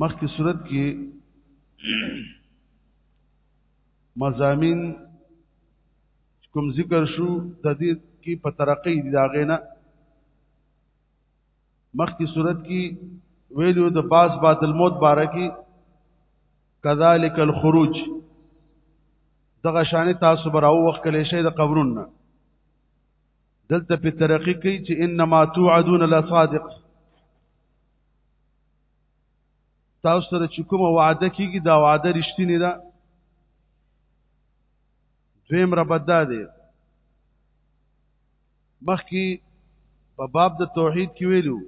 مخکې صورت کې مزامین کوم ذکر شو د دې کې په ترقې دي دا غینا مخکې صورت کې ویلو د باس بعد الموت باره کې کذالک الخروج دغه شان تاسو براو وخت کله شي د قبرونو دلته په ترقی کوي چې انما توعدون لصادق تاسو سره چې کومه وعده کیږي دا وعده رښتینی ده دویم ربط دا دی مخکې په باب د توحید کې ویلو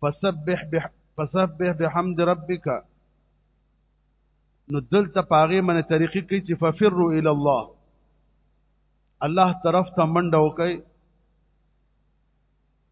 فسبح بح فسبح بحمد ربک نو دلته پاغه منه طریقې کوي چې ففروا الى الله الله طرف ته منډه وکړي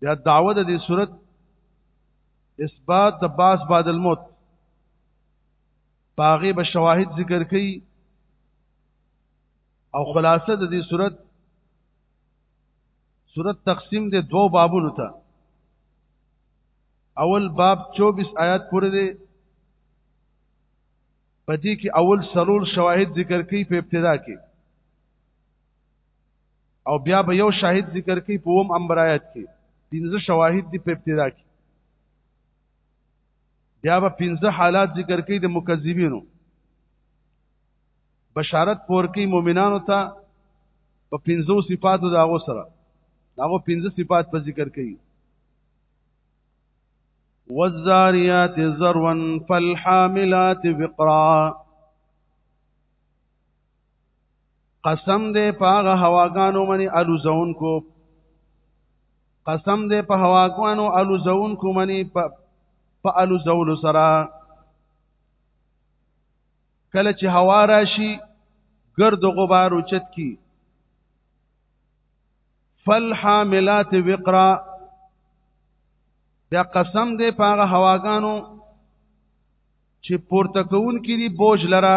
بیا دعوه د دې صورت اثبات د باس بعد الموت باغی به شواهد ذکر کړي او خلاصه د دې صورت صورت تقسیم د دوو بابونو ته اول باب 24 آیات پورې دی پدې کې اول سلول شواهد ذکر کړي په ابتدا کې او بیا به یو شاهد ذکر کوي په اوم امر آیات کې پنځه شواهد دي په ابتدا کې بیا به پنځه حالات ذکر کوي د مکذبینو بشارت پور کوي مؤمنانو ته په پنځو صفاتو دا غو سره دا غو پنځه صفات په ذکر کوي والزاريات ذروا فالحاملات وقرا قسم دې پاغه هواګانو منی الوزون کو قسم دې په هواګانو الوزون کو منی په الوزول سره کله چې هوا راشي ګرد غبار اوچت کی فالحاملات وقرا دا قسم دې پاغه هواګانو چې پورته کون کې دی بوج لره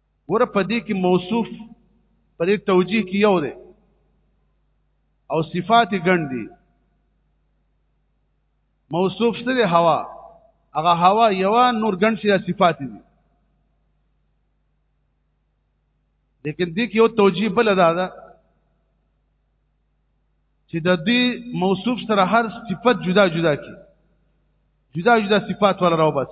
ور په دې کې موصوف په دې توجیه کې یو دی او صفات ګڼ دي موصوف سره هوا هغه هوا یو نور ګڼ شي صفات دي لیکن دې کې یو توجیه بل ادا ده چې د دې موصوف سره هر صفت جدا جدا کی جدا جدا صفات ولا راو بس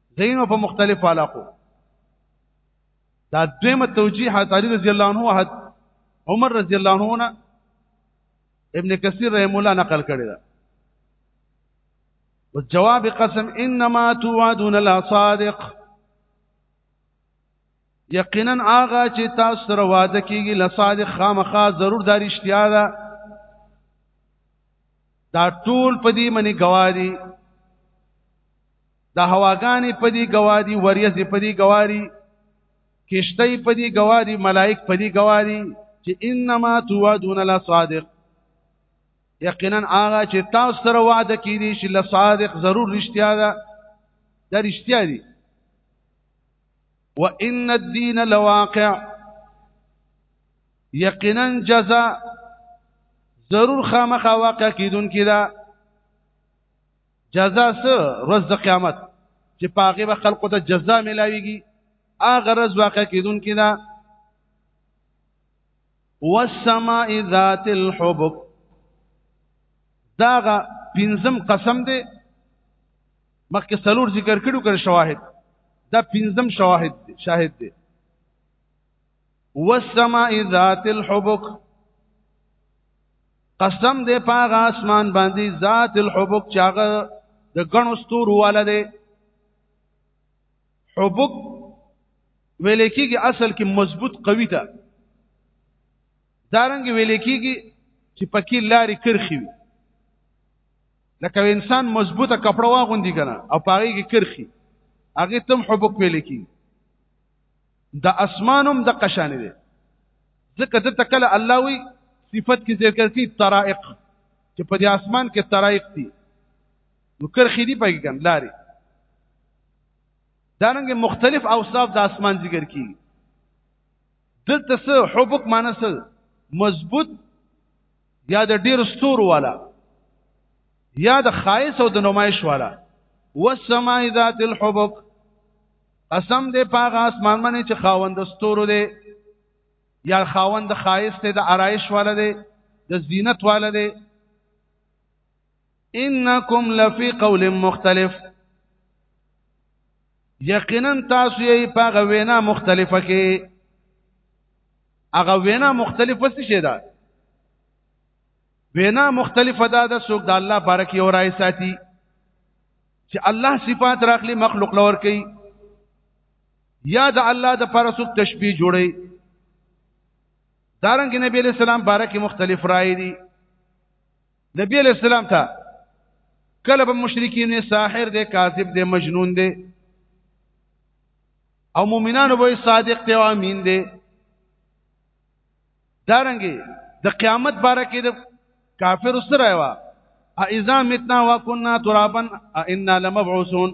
زینو په مختلف علاقو دا دویمه توجیه حضرت علی رضی الله عنه حضرت عمر رضی الله عنه نه ابن کثیر رحم الله نقل کړی دا والجواب قسم انما توعدون لا صادق یقینا آغا چې تاسو سره وعده کیږي لصادق خامخا ضرور دار اشتیا ده دا ټول په دې منی گواهی د هواګانې په دې گواهی وریځې په دې گواهی کشته په دې گواهی ملائک په دې گواهی چې انما توعدون لصادق یقینا هغه چې تاسو سره وعده کړي چې لصادق ضرور رښتیا ده دا رښتیا دي وان الدين لواقع یقینا جزاء ضرور خامخا واقع کیدون کیدا کی جزاء سه روز د قیامت چې پاغه به خلقو ته جزاء ملاويږي اغه روز واقع کیدون کینا والسماء ذات الحبك داغه پنځم قسم دی مخکې سلور ذکر کړو کړ شواهد دا پنځم شواهد دی شاهد دی والسماء ذات الحبك قسم دې پاغه اسمان باندې ذات الحبک چاغه د غنو ستور والا دې حبک ویل کېږي اصل کې مضبوط قوي ده دارنګ ویل کېږي چې پکې لارې کرخي وي لکه انسان مضبوطه کپړه واغوندي کنه او پاره کې کرخي هغه تم حبک ویل کېږي د اسمانم د قشان دی ځکه د تکل الله وی صفت کې ذکر کی طرائق چې په دې اسمان کې طرائق دي نو کرخې دي پکې کم لاري دانګ مختلف اوصاف د اسمان ذکر کی دلته څه حبک معنی څه مضبوط یا د ډیر ستور والا یا د خایس او د نمایش والا والسماء ذات الحبک قسم دې پاغه اسمان باندې چې خاوند ستورو دی یا خاوند خایست دی د آرایش والا دی د زینت والا دی انکم لفی قول مختلف یقینا تاسو یې پاغه وینا مختلفه کې هغه وینا مختلفه څه شي ده وینا مختلفه ده د څوک د الله بارک یو راي ساتي چې الله صفات راخلي مخلوق لور کوي یا د الله د پر څوک تشبیه جوړي دارنګ نبی علیہ السلام بارک مختلف رائے دي نبی علیہ السلام ته کله به مشرکین ساحر دي کاذب دي مجنون دي او مؤمنانو به صادق دي او امین دي دارنګي د دا قیامت باره کې د کافر سره وا اذا متنا وكنا ترابا انا لمبعوثون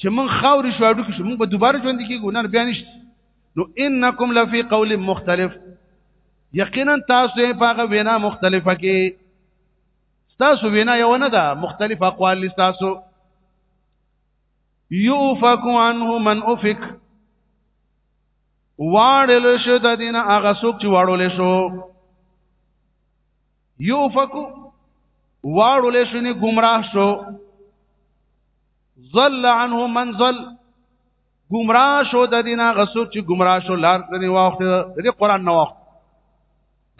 چې مون خاورې شو اډو کې شو مون به دوباره ژوند کې ګونر بیا نشته نو انکم لفی قول مختلف یقینا تاسو یې پاغه وینا مختلفه کې تاسو وینا یو نه ده مختلف اقوال تاسو یوفک عنه من افک واړل شو د دینه هغه څوک چې واړول شو یو فکو واړول شو نه گمراه شو ظل عنه من ظل گمراه شو د دینه هغه څوک چې گمراه شو لار کړی واخت د قران نو واخت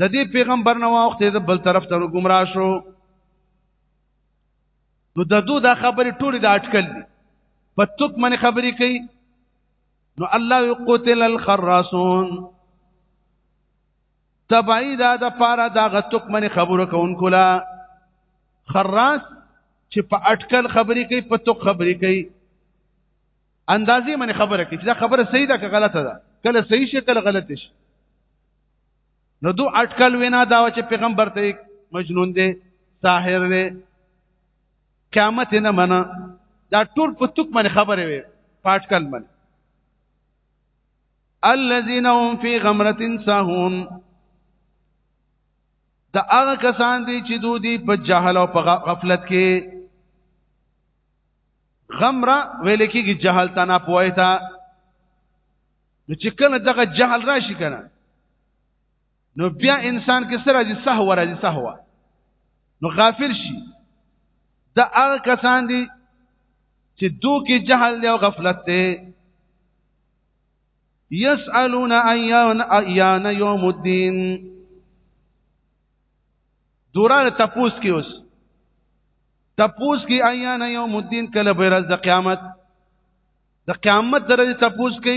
د دې پیغمبر نو واخت د بل طرف ته گمراه شو نو د دوه د خبرې ټولې د اٹکل دي په توک من خبرې کوي نو الله قتل الخراسون تبعی دا د پاره دا غتوک منی خبرو کوونکو لا خراس چې په اٹکل خبرې کوي په توک خبرې کوي اندازې منی خبره کوي دا خبره صحیح ده که غلطه ده کله صحیح شي کله غلط شي نو دو اٹکل وینا دا چې پیغمبر ته مجنون دی ساحر دی قیامت نه منه دا ټول په توک باندې خبره وي پاټکل باندې الذين هم في غمرة ساهون دا هغه کسان دي چې دوی دی په جهل او په غفلت کې غمره ویل کېږي جهل تنا پوهه تا نو چې کله دغه جهل راشي کنه نو بیا انسان کې سره دي سهو راځي سهو نو غافل شي دا هغه کسان دي چې دو کې جهل دی او غفلت دی یسالون ایان ایان یوم الدین دوران تپوس کې اوس تپوس کې ایان یوم الدین کله به ورځ د قیامت د قیامت درجه تپوس کې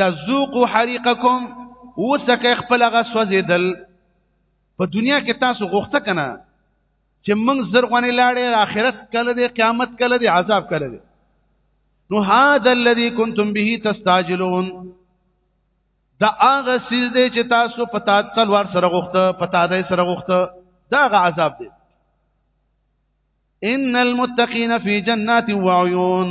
یذوقوا حریقکم وسکه خپل غ سوځیدل په دنیا کې تاسو غوښته کنه چې موږ زرغونه لاړې آخرت کله دې قیامت کله دې عذاب کله دې نو هاذا الذی کنتم به تستعجلون دا هغه سیز دې چې تاسو په تاتل ور سره غوښته په تادې سره غوښته دا هغه عذاب دې ان المتقین فی جنات و عیون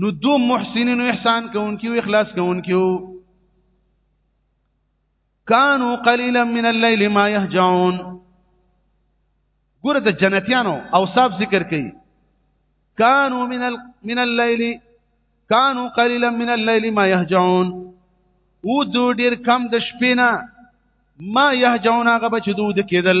نو دو محسنین احسان کوونکي او اخلاص کوونکي وو کانو قلیلا من الليل ما يهجعون ګوره د جنتیانو اوصاف ذکر کړي کانو من ال... من الليل کانو قلیلا من الليل ما يهجعون او دو ډیر کم د شپې نه ما يهجعون هغه بچ دود کېدل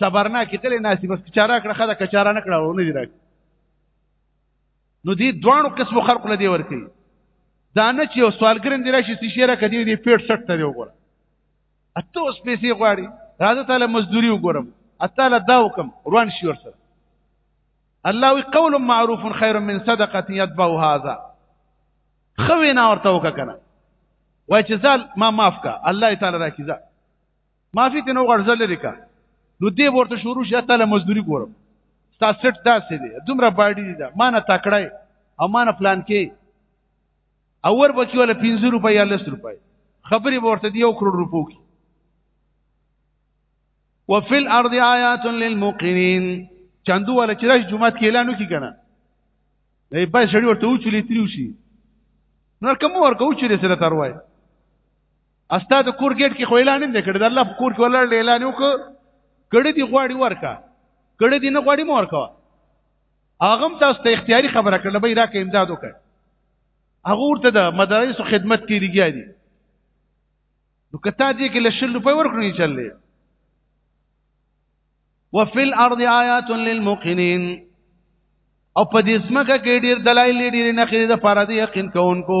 صبرنا کې کله ناسي بس کچاره کړه خدا کچاره نه کړه ونه دی راک نو دی دوانو قسم خلق لدی ورکی دا نه چې یو سوالګرن دی راشي سې شیره کدی دی پیټ سټ ته دی وګوره اته اوس پیسې غواړي راځه تعالی مزدوري وګورم اته له دا وکم روان شي ور سره الله وی قول معروف خیر من صدقه یتبع هذا خوینا ورته وکړه وای چې زال ما معاف کا الله تعالی راکې زال معافي ته نو غرزه لري کا نو دې ورته شروع شي تعالی مزدوري ګورم ستا سټ داسې دی دومره باډي دی دا ما نه تکړای او ما نه پلان کې او ور بچي ولا 50 روپۍ یا 10 روپۍ خبري ورته دی یو کروڑ روپو کې وفي الارض آیات للموقنين چندو ولا چې راځي جمعه کې اعلان وکي کنه دی به شړی ورته وچلی تریو شي نور کوم ورکو چې سره تروای استاد کور ګیټ کې خو اعلان نه کړی د الله په کور کې ولر اعلان وکړ کړه دی غواړي ورکا کړه دی نه غواړي مور کا هغه هم تاسو ته اختیاري خبره کړل به راکې امداد وکړ هغه ورته د مدارس خدمت کې لګیا دي نو کته دې کې لشل روپۍ ورکړي چلې وفي الارض آیات للموقنین او په دې سمکه کې ډیر دلایل ډیر نه خېده فرض یقین کوونکو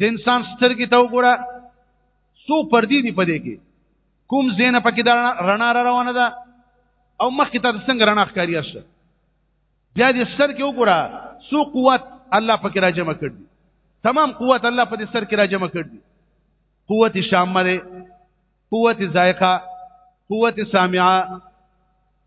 د انسان سترګې ته وګوره سو پردي دي پدې کې کوم زینه پکې دا رڼا را روانه ده او مخکې ته څنګه رڼا ښکاری شه بیا دې سر کې وګوره سو قوت الله پکې را جمع کړ دي تمام قوت الله په دې سر کې را جمع کړ دي قوت شامله قوت ذائقه قوت سامعه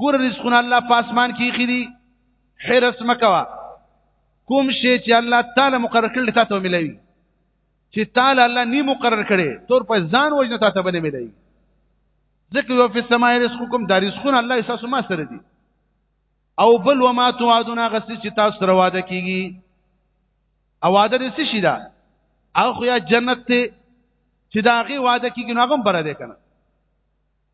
ګور رزقونه الله په اسمان کې خې دي حرس مکوا کوم شی چې الله تعالی مقرر کړل تا ته ملوي چې تعالی الله نی مقرر کړي تور په ځان وجنه تا ته باندې ملوي ځکه یو په سما رزقکم د رزقونه الله اساس ما سره دي او بل وما توعدون غسی چې تاسو سره وعده کیږي او وعده دې څه شي دا او خو یا جنت ته چې دا غي وعده کیږي نو هغه بره ده کنه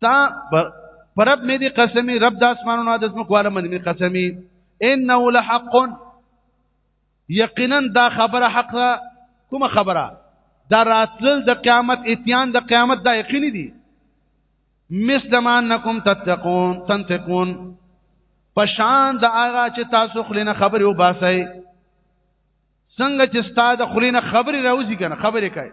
تا پرب مې دي قسمي رب د اسمانونو د زمکو عالم دې قسمي انه لحق یقینا دا خبره حق ده کومه خبره دا راتل د قیامت اتیان د قیامت دا یقیني دي مثل ما انکم تتقون تنتقون پشان د هغه چې تاسو خلینه خبرې وباسئ څنګه چې ستاسو خلینه خبرې راوځي کنه خبرې کوي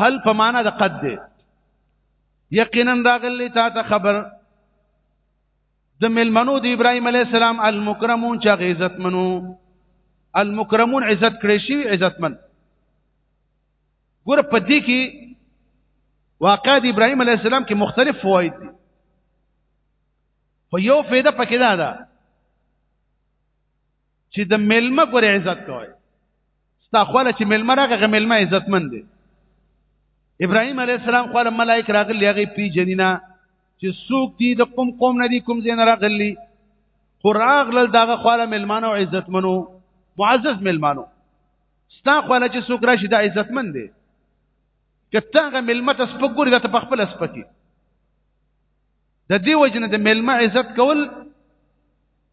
هل په معنا د قد دی یقینا راغلی تا ته خبر د ملمنو د ابراهيم عليه السلام المکرمون چې عزت منو المکرمون عزت کړی شي عزت من ګور په دې کې واقع د ابراهيم عليه السلام کې مختلف فواید دي خو یو فایده پکې ده چې د ملمه ګور عزت کوي ستا خواله چې ملما راغی غ ملما عزتمن دی ابراهيم عليه السلام خواله ملائک راغلي هغه پی جنینا چې څوک دي د قوم قوم نه دي کوم زین راغلي قراغ لل داغه خواله ملمانو عزتمنو معزز ملمانو ستا خواله چې څوک راشي د عزتمن دی کته غ ملمت سپګوري د خپل سپکی د دې وجنه د ملما عزت کول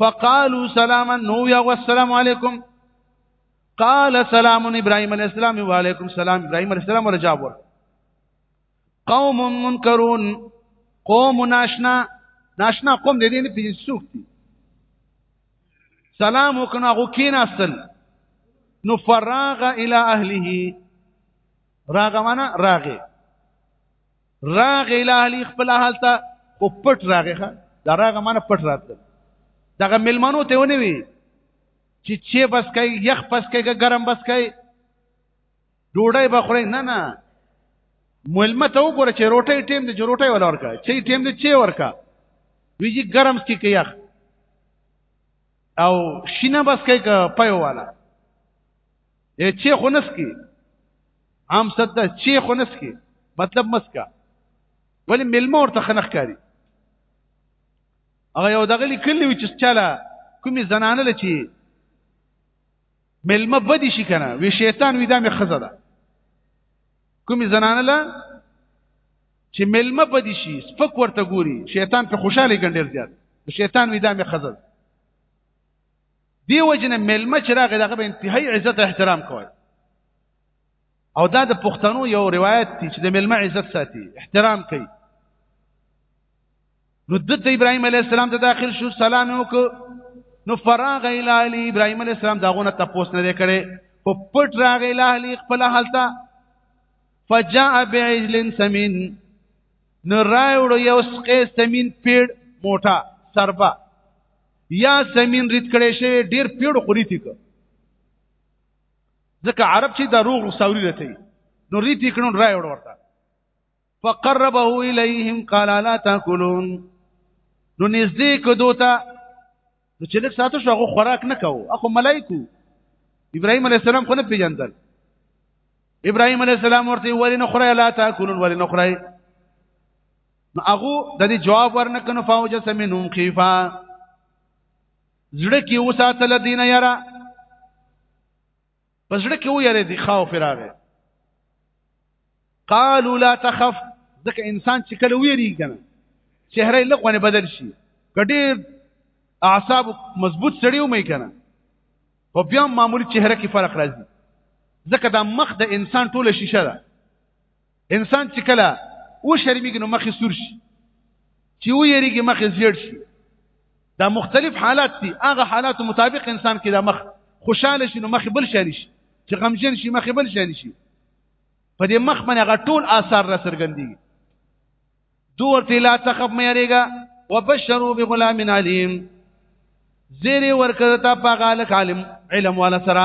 فقالوا سلاما نو يا والسلام عليكم قال سلام ابراهيم عليه السلام وعليكم سلام ابراهيم عليه السلام ورجاب ور قوم منکرون قوم ناشنا ناشنا قوم دې نه پیژن څوک دي سلام وکنا غو کیناستل نو فراغ الى اهله راغه معنا راغه راغ الاهلی خپل حال ته خو پټ راغه دا راغه معنی پټ راتل دغه ملمنو ته ونی وی چې چې بس کوي یخ بس کوي ګرم بس کوي ډوډۍ به خوري نه نه ملمه ته وګوره چې روټۍ ټیم دې چې روټۍ ولا ورکا چې ټیم دې چې ورکا ویجی ګرم سکی کې یخ او شینه بس کوي که پيو والا اے چې خنس کی عام صد چې خنس کی مطلب مسکا ولی ملمه ورته خنخ کاری هغه یو دغلی کلی وی چې چاله کومې زنانه لچی ملمه بدی شي کنه وی شیطان وی دامه خزه ده کومې زنانه لا چې ملمه بدی شي سپک ورته ګوري شیطان په خوشاله ګنډیر زیات شیطان وی دامه خزه دی وجنه ملمه چې راغی دغه به انتهایی عزت او احترام کوي او دا د پښتنو یو روایت دی چې د ملمه عزت ساتي احترام کوي نو د ابراهيم عليه السلام ته داخل شو سلام وکړو نو فراغ الى علي ابراهيم عليه السلام داغونه تپوس نه کړي په پټ راغ الى علي خپل حالت فجاء بعجل سمين نو راوړو یو سقې سمين پیړ موټا سربا یا سمین ریت کړي شوی ډیر پیړو خوري تیک ځکه عرب چې دا روغ ساوري رته نو ریت کړي نو راي ورته فقربه الیهم قال لا تاكلون نو نږدې کدو ته نو چې لږ ساتو شو هغه خوراک نه کاو اخو ملائکو ابراهيم عليه السلام خو نه پیژندل ابراهيم عليه السلام ورته ولې نه خورای لا تاكلون ولې نه خورای نو هغه د دې جواب ورنکنو فوجس منهم خيفا زړه کې وساتل دین یاره پس زړه کې ویره دي خوف راغی قالوا لا تخف ځکه انسان چې کله ویری کنه چهره یې لغونه بدل شي کډې اعصاب مضبوط سړی و مې کنه او بیا معمولی چهره کې فرق راځي ځکه دا مخ د انسان ټوله شیشه ده انسان چې کله و شرمېږي نو مخې سور شي چې و یریږي مخې زیړ شي دا مختلف حالات دي هغه حالات مطابق انسان کې دا مخ خوشاله شي نو مخې بل شان شي چې غمجن شي مخې بل شان شي په دې مخ باندې هغه ټول آثار را څرګندېږي دور ته لا تخف مې یریږي وبشروا بغلام علیم زیر ورکړه تا په غالک عالم علم ولا سره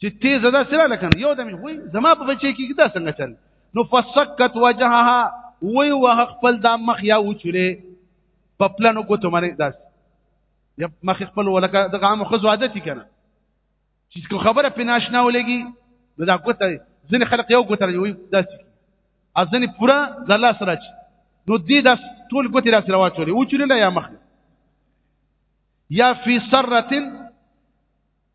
چې تیز ده سره لکنه یو دم وای زما په بچی کې دا څنګه چل نو فسکت وجهها وای وه خپل دا مخ یا وچوله په پلانو کوته باندې داس یا مخ خپل ولکه د غام خو عادت کنه چې خبره په ناشنا ولګي نو دا کوته ځنې خلق یو کوته وي داس ازنه پورا د الله سره چ نو دې داس ټول کوته را سره واچولې وچوله یا مخ یا فی سرتن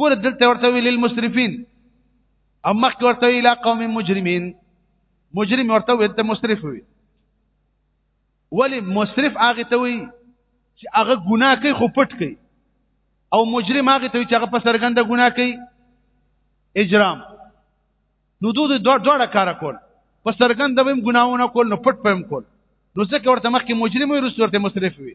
ګور دلته ورته ویل المسرفين او مخ ورته ویل قوم مجرمين مجرم ورته ویل ته مسرف وي ولی مسرف هغه ته وي چې هغه ګناه کوي خو پټ کوي او مجرم هغه ته چې هغه په سرګنده ګناه کوي اجرام نو دوی دوه دوه کار کول په سرګنده به ګناونه کول نو پټ پم کول نو ځکه ورته مخکې مجرم وي رسول ورته مسرف وي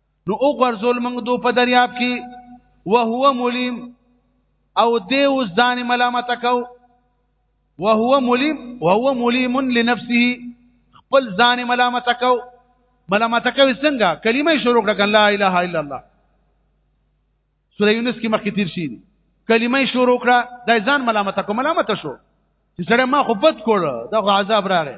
نو او غرزول موږ دو په دریاب کې وهو ملیم او دی اوس ځان ملامت کو وهو ملیم وهو ملیم لنفسه خپل ځان ملامت کو ملامت کوي څنګه کلمه شروع کړه لا اله الا الله سوره یونس کې مخکې تیر شي کلمه شروع کړه د ځان ملامت کو ملامت شو چې سره ما خو بد کړ دا عذاب راغی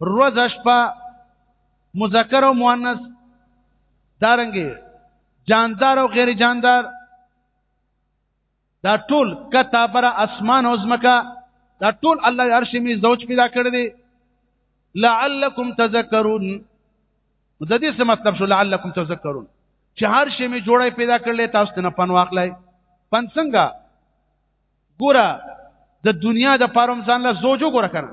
روز شپه مذکر او مؤنث دارنګي جاندار او غیر جاندار دا ټول کتابر اسمان او زمکا دا ټول الله عرش می زوج پیدا کړ دي لعلکم تذکرون د دې څه مطلب شو لعلکم تذکرون چې هر شی می جوړه پیدا کړل تاسو ته نه پن واخلای پن څنګه ګوره د دنیا د پاروم ځان له زوجو ګوره کنه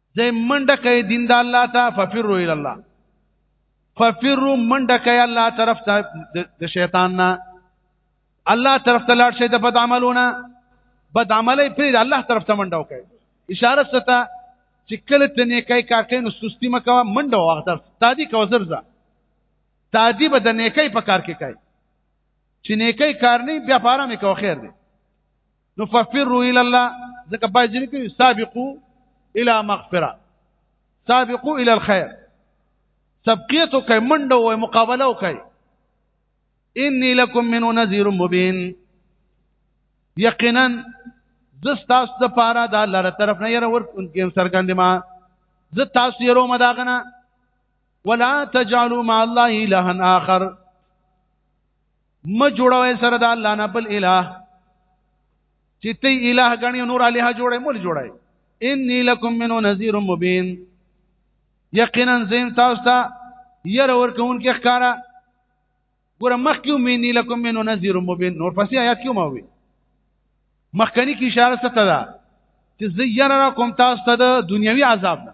زه منډه کوي دین د الله ته ففروا الى الله ففروا منډه کوي الله طرف ته د شیطان نه الله طرف ته لاړ شي د بد عملونه بد عملي پرې الله طرف ته منډه وکړي اشاره ستا چې کله ته نیکای کار کوي نو سستی مکو منډه واغتر تادی کو زرزه تادی به د نیکای په کار کې کوي چې نیکای کار نه بیا پاره مې کو خیر دی نو ففروا الى الله ځکه باید ځینې کوي سابقو الى مغفره سابقو الى الخير سبقیت کوي منډه وي مقابله کوي اني لكم من نذير مبين یقینا زه تاسو د پاره د الله تر طرف نه ير ورکونکم سرګند ما زه تاسو يرو مداغنه ولا تجعلوا مع الله اله اخر م جوړوي سره د الله نه بل اله چې تی اله غني نور الها جوړي مول جوړي اني لكم منه نذير مبين یقینا زم تاسو ته ير ور کون کې ښکارا ګور مخکیو مني لكم منه نذير مبين نور پسې آیات کیو ما وي مخکنی کی اشاره ست ده چې زه ير را کوم تاسو ته د دنیوي عذاب نه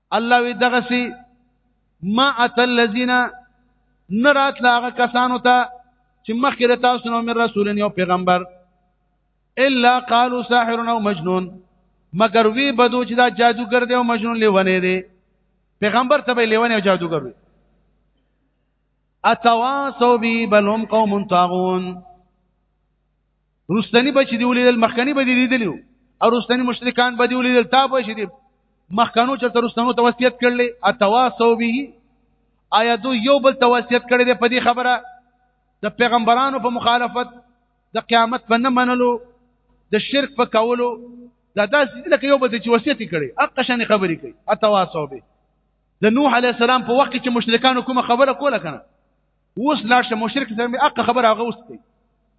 الله وی دغه سي ما اتل الذين نرات لاغه کسانو ته چې مخکې د تاسو نو من رسول یو پیغمبر الا قالوا ساحر او مجنون مگر وی بدو چې دا جادوګر دی او مجنون لیونه دی پیغمبر ته به لیونه او جادوګر وي اتواصوا بي بل هم قوم طاغون رستنی بچ دی ولیدل مخکنی به دی لیدلو او رستنی مشرکان به دی ولیدل تا به شي مخکنو چې تر رستنو توصیت کړل اتواسو به آیا دو یو بل توصیت کړی دی په دې خبره د پیغمبرانو په مخالفت د قیامت په نه منلو د شرک په کولو دا داسې لکه یو بل چې وصیت کړي اقا شان خبرې کوي اتواسو به د نوح علی السلام په وخت کې مشرکانو کومه خبره کوله کنه اوس لاشه مشرک سره اقا خبره هغه اوس کوي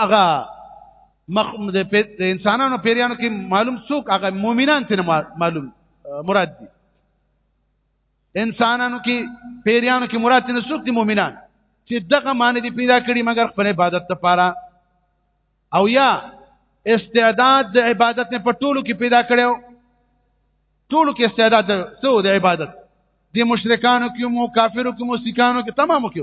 هغه مخ د انسانانو پیریانو کې معلوم څوک هغه مؤمنان څنګه معلوم مراد دي انسانانو کې پیریانو کې مراد څنګه څوک دي مؤمنان چې دغه معنی دي پیدا کړي مګر خپل عبادت لپاره او یا استعداد د عبادت نه په ټولو کې پیدا کړو ټولو کې استعداد څو د عبادت د مشرکانو کې مو کافرو کې مو سکانو کې تمامو کې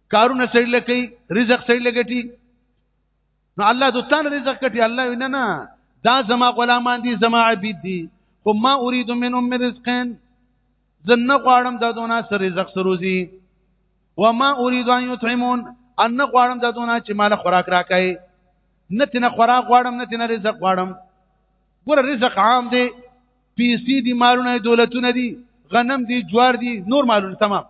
کارونه سړي لکې رزق سړي لګټي نو الله دوستان رزق کټي الله وینا نه دا زما غلامان دي زما عبید دي خو ما اريد منهم من رزقين زنه غواړم د دونه سر رزق سروزي وما اريد ان يطعمون ان غواړم د دونه چې مال خوراک راکای نه تنه خوراک غواړم نه تنه رزق غواړم ګور رزق عام دی پیسې دي مالونه دولتونه دي غنم دي جوار دي نور مالونه تمام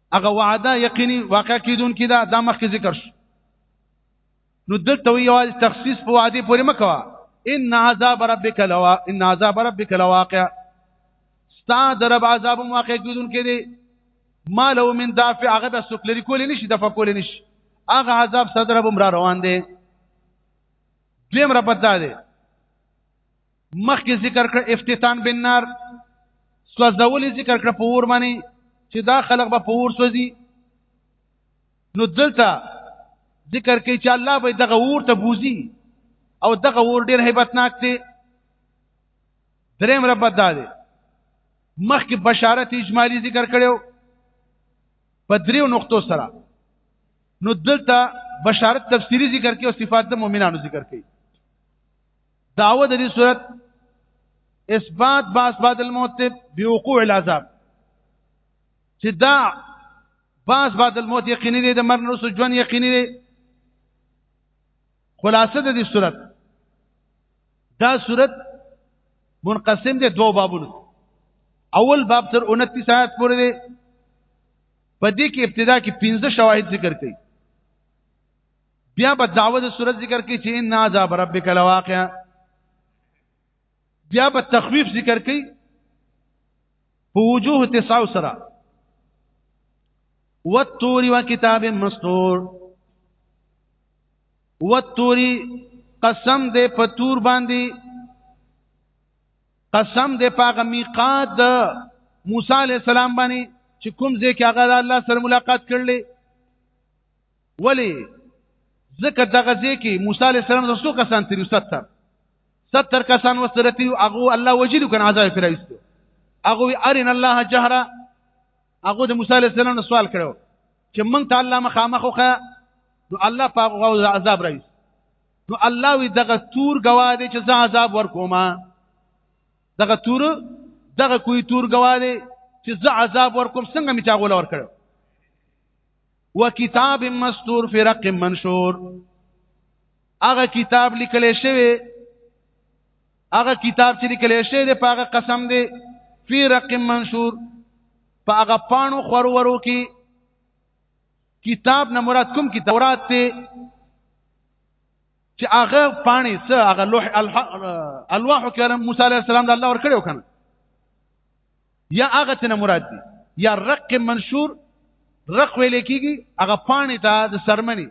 هغه وعده یقیني واقع کیدون کی دا د مخکې ذکر شو نو دلته یوازې تخصیص په وعده پورې مکوا ان عذاب ربک لوا ان عذاب ربک لواقع ستا درب عذاب واقع کیدون کې دي ما له من دافع هغه د سکلری کول نشي د فکول نشي هغه عذاب صدر بم را روان دي دیم را پتا دي مخکې ذکر کړ افتتان بالنار سوځول ذکر کړ په اور باندې چې دا خلق به په اور سوځي نو دلته ذکر کوي چې الله به دغه اور ته بوزي او دغه اور ډیر هیبتناک دی دریم رب دا دی مخکې بشارت اجمالی ذکر کړو په دریو نقطو سره نو دلته بشارت تفسیری ذکر کوي او صفات د مؤمنانو ذکر کوي داوه د دې صورت اثبات با اثبات الموت بوقوع العذاب چې دا با اثبات الموت یقیني دی د مرګ وروسته ژوند یقیني دی خلاصه د دې صورت دا صورت منقسم دی دوه بابونو اول باب تر 29 آیات پورې دی په دې کې ابتدا کې 15 شواهد ذکر کړي بیا په دعوه د صورت ذکر کې چې ان عذاب ربک لواقع بیا په تخویف ذکر کې په وجوه تسع سره والتور وكتاب مستور والتور قسم دې په تور باندې قسم دې پاغه میقات د موسی علی السلام باندې چې کوم ځای کې هغه الله سره ملاقات کړلې ولی ځکه دغه ځکه موسی علی السلام د څو کسان تیر 70 70 کسان وسره تیر هغه الله وجلو کنه عذاب پر ایستو هغه ارین الله جهره هغه د موسی علی السلام سوال کړو چې مونږ ته الله مخامخخه نو الله پاغه عذاب راځي نو الله وی دغه تور گواه دی چې زه عذاب ورکوم دغه تور دغه کوی تور گواه دی چې زه عذاب ورکوم څنګه می چاغول ورکړ وکتاب مستور فی رق منشور هغه کتاب لیکل شوی هغه کتاب چې لیکل شوی دی په هغه قسم دی فی رق منشور په هغه پانو خورورو کې کتاب نه مراد کوم کې تورات ته چې هغه پانی سه هغه لوح الواح کرم موسی علیه السلام د الله ور کړو کنه یا هغه تنه مراد دی یا رق منشور رق ویل کیږي هغه پانی ته د سرمنی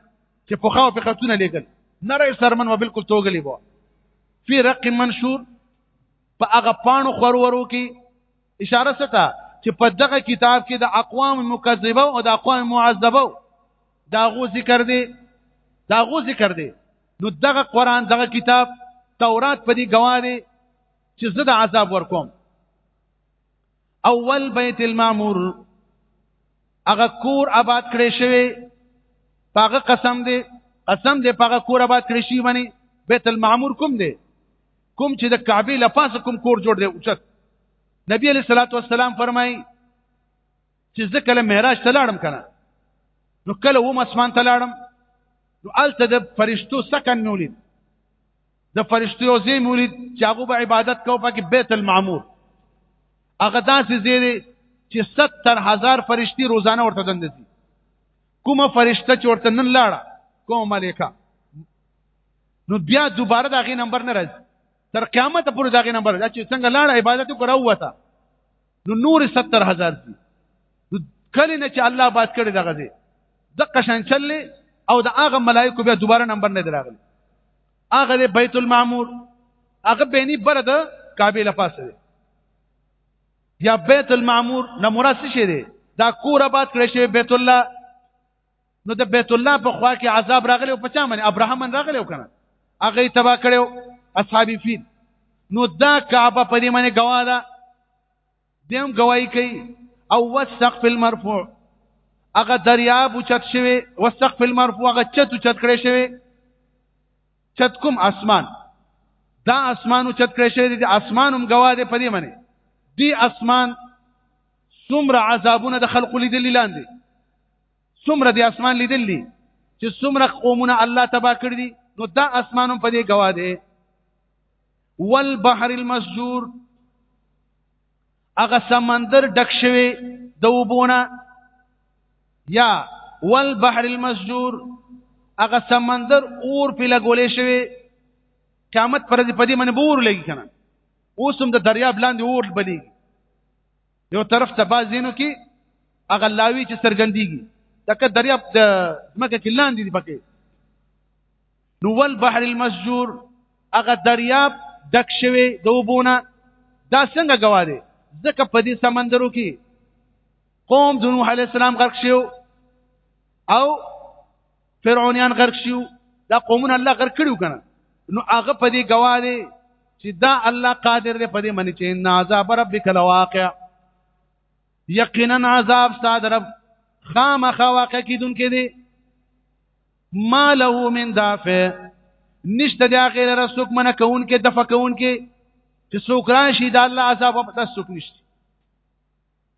چې په خاو په خاتونه لګل نری سرمن و بالکل توګلی بو فی رق منشور په هغه پانو خورورو کې اشاره ستا چې په دغه کتاب کې د اقوام مکذبه او د اقوام معذبه دا غو ذکر دی دا غو ذکر دی نو دغه قران دغه کتاب تورات په دې گواه دی چې زه د عذاب ورکوم اول بیت المامور هغه کور آباد کړی شوی پاغه قسم دی قسم دی پاغه کور آباد کړی شي باندې بیت المعمور کوم دی کوم چې د کعبه لپاس کوم کور جوړ دی اوچت نبی علیہ الصلوۃ والسلام فرمایي چې زه کله معراج ته لاړم کنه نو کله و مسمان ته لاړم نو الته د فرشتو سکن مولید د فرشتو یو ځای مولید چې هغه به عبادت کوي پکې بیت المعمور هغه داسې زیری چې 70000 فرشتي روزانه ورته دندې کومه فرشته چې ورته نن لاړه کومه ملائکه نو بیا دوباره دا غي نمبر نه راځي تر قیامت پورې دا غي نمبر چې څنګه لاړه عبادت کوي راوته نو نور 70000 دي کله نه چې الله باد کړی دغه دي د قشان چل او د هغه ملائکه بیا دوباره نمبر نه دراغلي هغه د بیت المعمور هغه بینی بر د کعبه لپاسه دی یا بیت المعمور نه مراد څه شي دی دا کور آباد کړی شوی بیت الله نو د بیت الله په خوا کې عذاب راغلی او په چا باندې ابراهیم باندې راغلی کنه هغه تبا کړو اصحاب فیل نو دا کعبه په دې باندې گواه ده دیم گواہی کوي او وسقف المرفوع هغه دریاب چت شوی وسقف المرفوع هغه چت چت کړی شوی چت کوم اسمان دا اسمانو چت کړی شوی دی اسمانم گواه دی په دې باندې دی اسمان څومره عذابونه د خلق لیدل لاندې څومره د اسمان لیدل دي چې څومره قومونه الله تبا کړی دي نو دا اسمانم په دې گواه دی والبحر المسجور هغه سمندر ډک شوی د وبونه یا والبحر المسجور هغه سمندر اور په لګولې شوی قیامت پر دې پدې منه بور لګی کنه اوس هم د دریاب لاندې اور بلی یو طرف ته بازینو کې هغه لاوی چې سرګندېږي دغه دریاب د مکه کې لاندې دی پکې نو ول بحر المسجور هغه دریاب دک شوی د وبونه دا څنګه گواهه ځکه په دې سمندرو کې قوم د نوح علی السلام غرق شو او فرعونیان غرق شو دا قومونه الله غرق کړو کنه نو هغه په دې گواه دی چې دا الله قادر دی په دې منی چې ان عذاب ربک لواقع یقینا عذاب ستاد رب خامخ واقع کیدون کې دی ما له من دافع نشته د غیر رسوک منه کون کې دفع کون کې چې څوک راشي د الله عذاب په تاسو نشته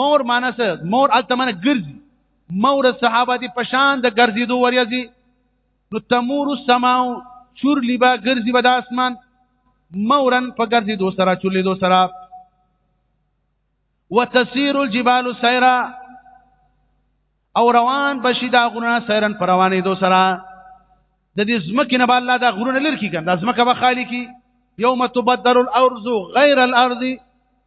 مور معنی څه مور الته معنی ګرځي مور صحابه دي پشان د ګرځېدو وریځي نو تمور السما چور لبا ګرځي به د اسمان مورن په ګرځېدو سره چولېدو سره وتسير الجبال سيرا او روان بشي دا غرونه سيرن پر روانې دو سره د دې زمکه نه الله دا غرونه لر کی کنه زمکه به خالی کی یوم تبدل الارض غیر الارض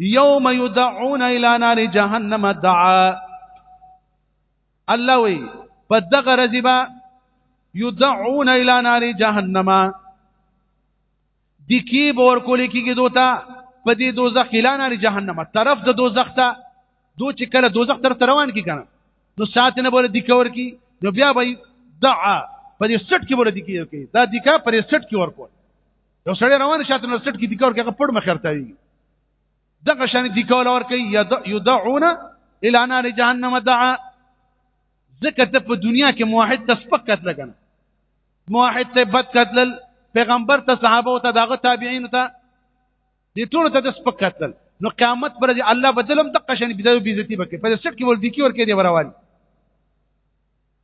یوم یدعون الی نار جهنم دعا الله وی په دغه ورځ به یدعون الی نار جهنم د کی بور کولې کېږي دوته په دې دوزخ الی نار جهنم طرف د دوزخ ته دو چې کله دوزخ تر روان کی کنه نو ساتنه بوله د کور کی نو بیا به دعا په دې سټ کې بوله د کی دا د کا پر سټ کې ورکول یو سړی روان شاته نو سټ کې دي کور کې هغه پړ مخر ته وي دغه شان دي کول ور کوي یدعون الى نار جهنم دعا ځکه ته په دنیا کې موحد ته سپک کتل کنه موحد ته بد کتل پیغمبر ته صحابه او ته دغه تابعین ته دې ټول ته سپک کتل نو قیامت پر دې الله بدلم دقه شان بدایو بیزتی بکې په سټ کې ول دي کې ور کې دی وروان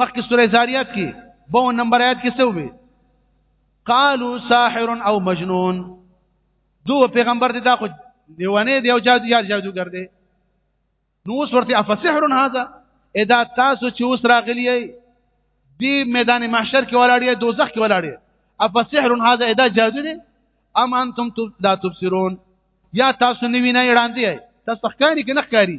مخکې سورې زاریات کې بو نمبر آیات کې څه وي قالوا ساحر او مجنون دو پیغمبر دې دا خو دیوانه دی او جادو یا جادوګر دی نو اوس ورته افسحر هذا ادا تاسو چې اوس راغلی دی میدان محشر کې ولاړی دوزخ کې ولاړی افسحر هذا ادا جادو دی ام انتم لا تبصرون یا تاسو نه وینئ وړاندې تاسو ښکاری کې نه ښکاری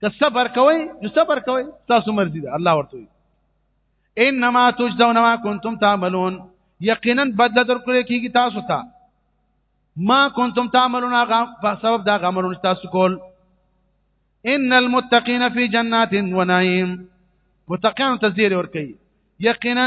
که صبر کوئ نو صبر کوئ تاسو مرزي ده الله ورته انما تجزون ما كنتم تعملون یقینا بدل درکړي کیږي تاسو ته ما كنتم تعملون هغه په سبب دا غمرون تاسو کول ان المتقين في جنات ونعيم متقين تزير ورکي یقینا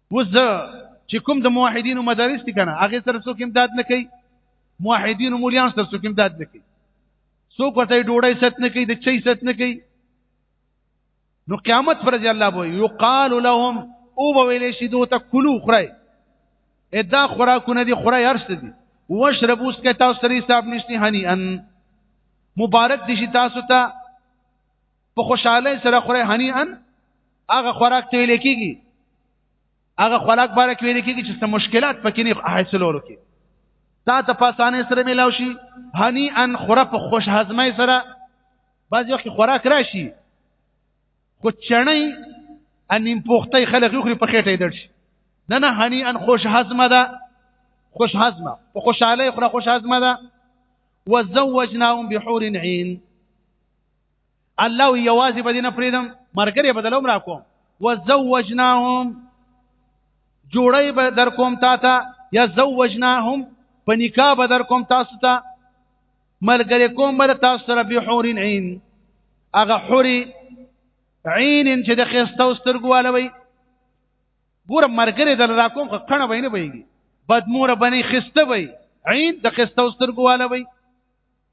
اوس چې کوم د موحدین مدارس دي کنه هغه سره څوک امداد نه کوي موحدین مولیان سره څوک امداد نه کوي څوک ورته ډوړی ست نه کوي د چي ست نه کوي نو قیامت پر ځای الله بو یقال لهم او ویل شي دوی ته کلو خړای ادا خوراکونه دي خړای ارشد دي واشربوا اس کې تاسو سره حساب نشته هني ان مبارک دي شي تاسو ته په خوشاله سره خوري هني ان هغه خوراک ته ویل کیږي هغه خوراک باره کې ویل کیږي چې څه مشکلات پکې نه حاصلولو کې تا ته پاسانه سره ملاو شي هني ان خوره په خوش هضمه سره بعض وخت خوراک راشي خو چړنی ان پوختي خلک یو خري په خېټه درشي نه نه هني ان خوش هضمه ده خوش هضمه په خوشاله خره خوش هضمه ده وزوجناهم بحور عين الله یوازې بدینه پریدم مرګره بدلوم را کوم وزوجناهم جوړی به در کوم تا ته یا زوجناهم په نکاح به در کوم تاسو ته ملګری کوم بر تاسو سره به حورین عین هغه حوری عین چې د خسته سترګواله وي ګور مرګره در را کوم خنه وینه ویږي بدمور بنی خسته وي عین د خسته سترګواله وي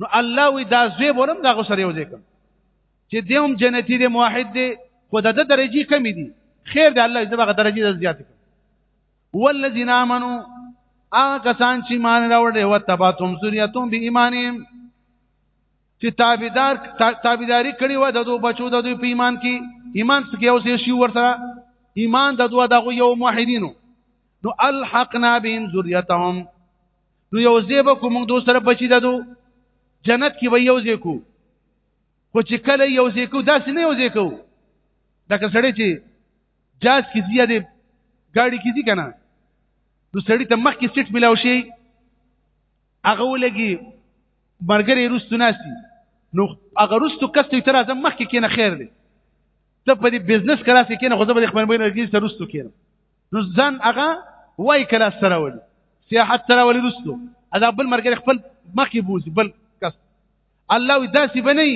نو الله وی دا زوی بولم دا غسر یو ځکم چې دی هم جنتی دی موحد دی خو د درجه کمی دی خیر دی الله زبغه درجه زیات کړ والذین آمنو هغه کسان چې مان راوړل او تباتم سوریتم به ایمانهم چې تابعدار تابعداري کړی و د دوه بچو د دوی په ایمان کې ایمان څخه یو څه شی ورته ایمان د دوه دغه یو موحدینو نو الحقنا بهم ذریتهم نو یو ځای به کوم دوست سره بچی ددو جنت کې به یو ځای کو خو چې کله یو ځای کو داسې نه یو ځای کو دا که سړی چې جاز کې زیاده دی ګاډي کې دي کنه نو سړی ته مخ کې سټ ملاو شي هغه ولګي مرګري روستو ناسي نو هغه روستو کسته تر ازم مخ کې کینه خیر دی ته په دې بزنس کلاس کې کینه خو زه به خپل مینه کې سره روستو کینم نو ځان هغه وای کله سره ولي سیاحت سره ولي رسلو ادا بل مرګ خپل مخې بوزي بل کس الله وی داسې بنئ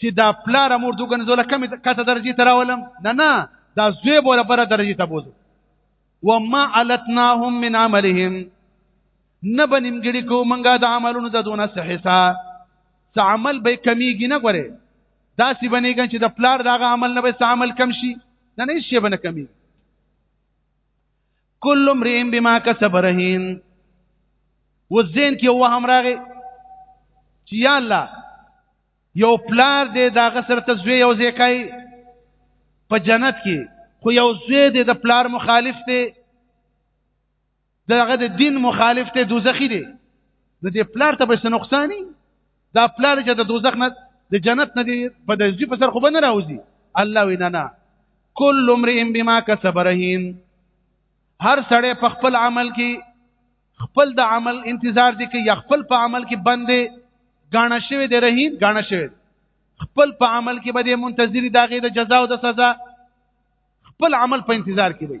چې دا پلار امور دوګن زوله کم کته درجه تراولم نه نه دا زوی بوله بره درجه ته بوزو وما علتناهم من عملهم نه بنیمګړي کو منګه د عملونو د دونه صحیحه څه عمل به کمیږي نه غره دا سی بنېږي چې د پلار دغه عمل نه به عمل کم شي نه نه شي بنه کمی کل امرئ بما کسب رهین وزین کې وهم راغی چې یا الله یو پلار دې دا غسر ته زوی یو ځکای په جنت کې خو یو زوی دې د پلار مخالف دی دغه د دین مخالف ته دوزخی دی نو د پلار ته به نقصانی دا پلار چې د دوزخ نه د جنت نه دی په د ځي په سر خو بنه راوځي الله وینا نه کل امرئ بما کسب رهین هر سړی په خپل عمل کې خپل د عمل انتظار دی کې یا خپل په عمل کې بندې غاڼه شوی دی رهین غاڼه شوی خپل په عمل کې به د منتظر داغه د جزا او د سزا خپل عمل په انتظار کې وي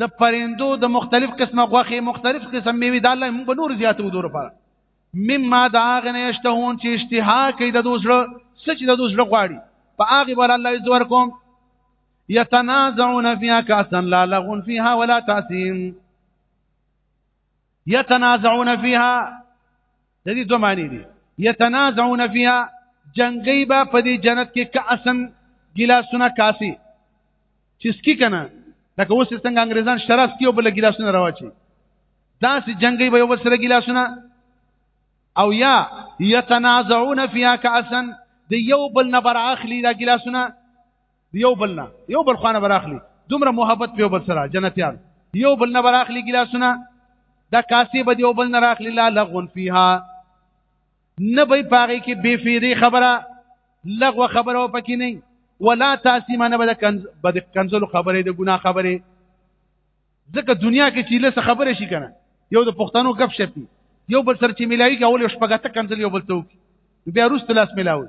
د پرندو د مختلف قسمه غوخي مختلف قسم میوي د الله موږ نور زیاتو دور لپاره مما دا غنه اشتهون چې اشتها کوي د دوسره سچ د دوسره غواړي په هغه بر الله زور کوم يتنازعون فيها كاسا لا لغون فيها ولا تاثيم یتنازعون فیها د دې دوه معنی دي یتنازعون فیها جنگي با په دې جنت کې کاسن ګلاسونه کاسي چې سکی کنه لکه اوس څنګه انګريزان شراب سکی او بل ګلاسونه راوچي دا سي جنگي به یو سره ګلاسونه او یا یتنازعون فیها کاسن د یو بل نه بر اخلي دا ګلاسونه یو بل نه یو بل خوانه براخلی دومره محبت په یو بل سره جنتیان یو بل نه براخلی ګلاسونه دا کاسې به یو بل نه راخلی لا لغون فیها نه به پاره کې بے فیدی خبره لغو خبره او پکې نه ولا تاسیمه نه بده کنز بده کنزل خبره د ګناه خبره ځکه دنیا کې چې لسه خبره شي کنه یو د پښتنو غب شپي یو بل سره چې ملایي کې اول شپږه کنزل یو بل ته بیا روس لاس ملاوي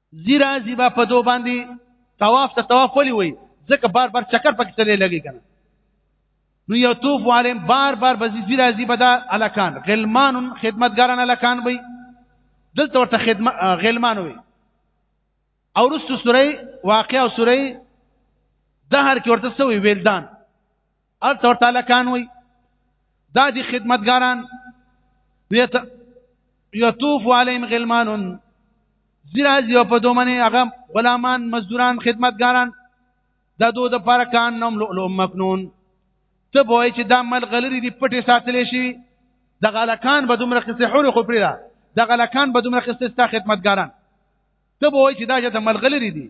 زیرا زیبا په دو باندې طواف ته طواف ولي وي ځکه بار بار چکر پکې چلے لګي کنه نو یو طوف عالم بار بار بزی زیرا زیبا دا الکان غلمان خدمتګاران الکان وي دلته ورته خدمت غلمان وي او رسو سوره واقع او سوره دهر کې ورته سوې ویلدان ارته ورته لکان وي دا دي خدمتګاران یت یطوف علیهم غلمان زیرا زیو په دومنه هغه غلامان مزدوران خدمتګاران د دو د پر کان نوم لؤلؤ مکنون ته وای چې دا مل غلری دی پټه ساتل شي د غلکان به دومره قصه حور خو پرې دا د غلکان به دومره قصه ستا خدمتګاران ته به وای چې دا چې ملغلری دي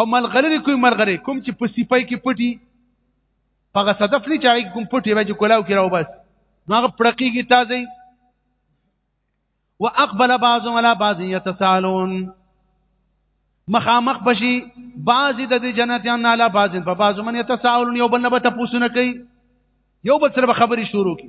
او ملغلری کوم ملغلری کوم چې په سپای کې پټي هغه صدف نه چاغي کوم پټي وای چې کولاو کې راو بس هغه پړقېږي تازه واقبل بعضهم على بعض يتسالون مخامخ بشي بعضی د دې جنتیان نه علا بعضین په بعضو من يتساءلون یو بل نه به تاسو نه کوي یو بل سره خبري شروع کی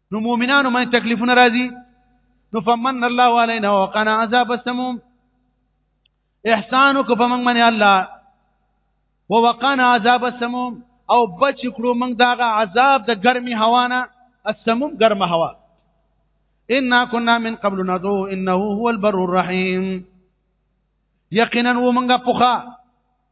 نو مؤمنانو باندې تکلیفونه راځي نو فمن الله علينا وقنا عذاب السموم احسانو کو په موږ باندې الله ووقنا عذاب السموم او بچ کړو موږ داغه عذاب د ګرمي هوا نه السموم ګرمه هوا انا كنا من قبل ندعو انه هو البر الرحيم یقینا و موږ پوخا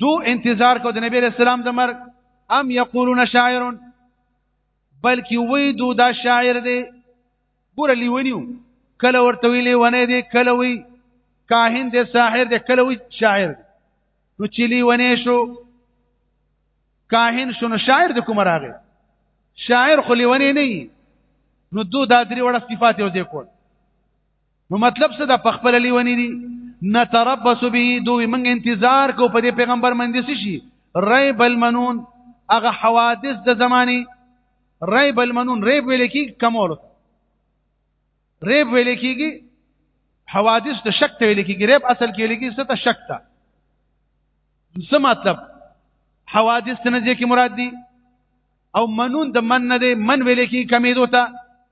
دو انتظار کو د نبی علیہ السلام د مرګ ام یقولون شاعر بلکې وې دو دا شاعر دی ګور لیونیو کله ورته وی لیونه دی کله وی کاهن دی ساحر دی کله وی شاعر دی نو چې لیونه شو کاهن شو نو شاعر د کوم راغی شاعر خو لیونه نه نو دو دا درې وړه صفات یو ځای کول نو مطلب څه د پخپل لیونی دي نتربص به دوی موږ انتظار کو په دې پیغمبر باندې شي ریب المنون هغه حوادث د زماني ریب المنون ریب ویل کی کمول ریب ویل کیږي حوادث ته شک ته ویل کیږي ریب اصل کې ویل کیږي څه ته شک ته څه مطلب حوادث ته نه دي کې مراد دي او منون د من نه دي من ویل کیږي کمیدو ته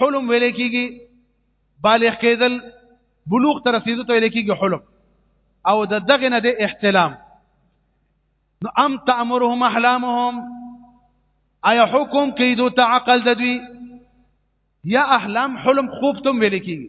حلم ویل کېږي بالغ کېدل بلوغ تر رسیدو ته ویل کېږي حلم او د دغه نه د احتلام نو ام تامرهم احلامهم ایا حکم کوي دوی ته عقل د دوی یا احلام حلم خوب تم ویل کېږي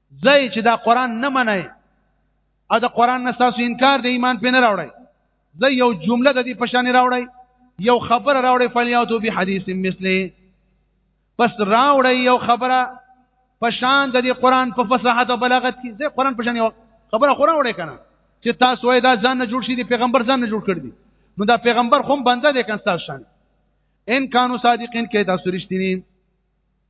زای چې دا قران نه منای او دا قران نه تاسو انکار د ایمان په نه راوړی زه یو جمله د دې په شان راوړی یو خبر راوړی فلیاتو به حدیث مثله پس راوړی یو خبره په شان د دې قران په فصاحت او بلاغت کې زه قران په شان یو خبره خو راوړی کنه چې تاسو وای دا ځان نه جوړ شي د پیغمبر ځان نه جوړ کړ دي نو دا پیغمبر خو بنده دی کنه تاسو شان ان کانو صادقین کې تاسو رښتینی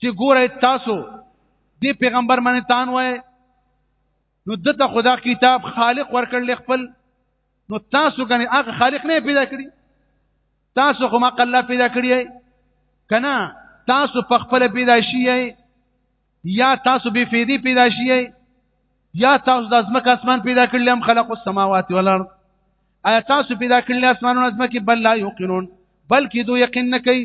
چې ګوره تاسو دې پیغمبر باندې تان وای نو دته خدا کتاب خالق ورکړل خپل نو تاسو کنه هغه خالق نه پیدا کړی تاسو خو ما قلا پیدا کړی کنه تاسو په خپل پیدا شي یا تاسو به فیدی پیدا شي یا تاسو د ازمک اسمان پیدا کړل هم خلق السماوات والارض آیا تاسو پیدا کړل اسمانونه ازمکه بل لا یقینون بلکې دوی یقین نه کوي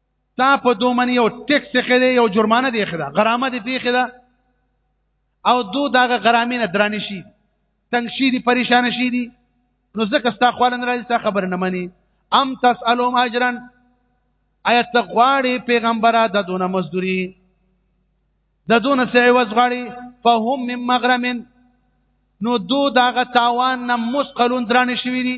تا په دوه منی یو ټیکس خېده یو جرمانه دی خېده غرامه دی پیخې ده او دو دغه غرامې نه درانه شي تنگ شي دي پریشان شي دي نو ځکه ستا خپل نه راځي خبر نه مني ام تسالهم اجرا آیا ته غواړي پیغمبره د دونه مزدوري د دونه سعی وزغړي فهم من مغرم نو دو دغه تاوان نه مسقلون درانه شوی دي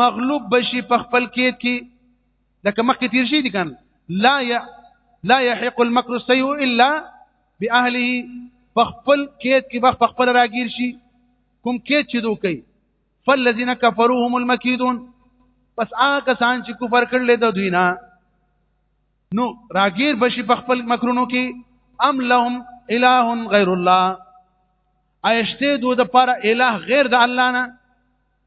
مغلوب بشي په خپل کېد کې لکه مخکې تیر شي دي کنه لا ي... لا يحق المكر السيء الا باهله په خپل کېد کې وخت خپل راګیر شي کوم کېد چې دوی کوي فالذين كفروا هم المكيدون پس هغه کسان چې کفر کړل د دوی نه نو راګیر بشي په خپل مکرونو کې ام لهم اله غیر الله ايشته دوی د پر اله غیر د الله نه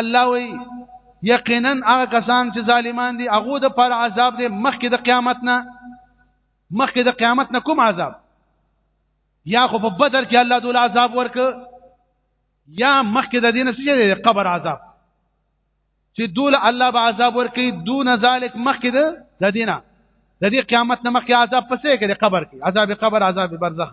الله وی یقینا هغه کسان چې ظالمان دي هغه د پر عذاب دي مخکې د قیامت نه مخکې د قیامت نه کوم عذاب یا خو په بدر کې الله تعالی عذاب ورک یا مخکې د دین څخه دی قبر عذاب چې دول الله به عذاب ورکي دون ذلک مخکې د دینه د دې قیامت نه مخکې عذاب پسې کې د قبر کې عذاب قبر عذاب برزخ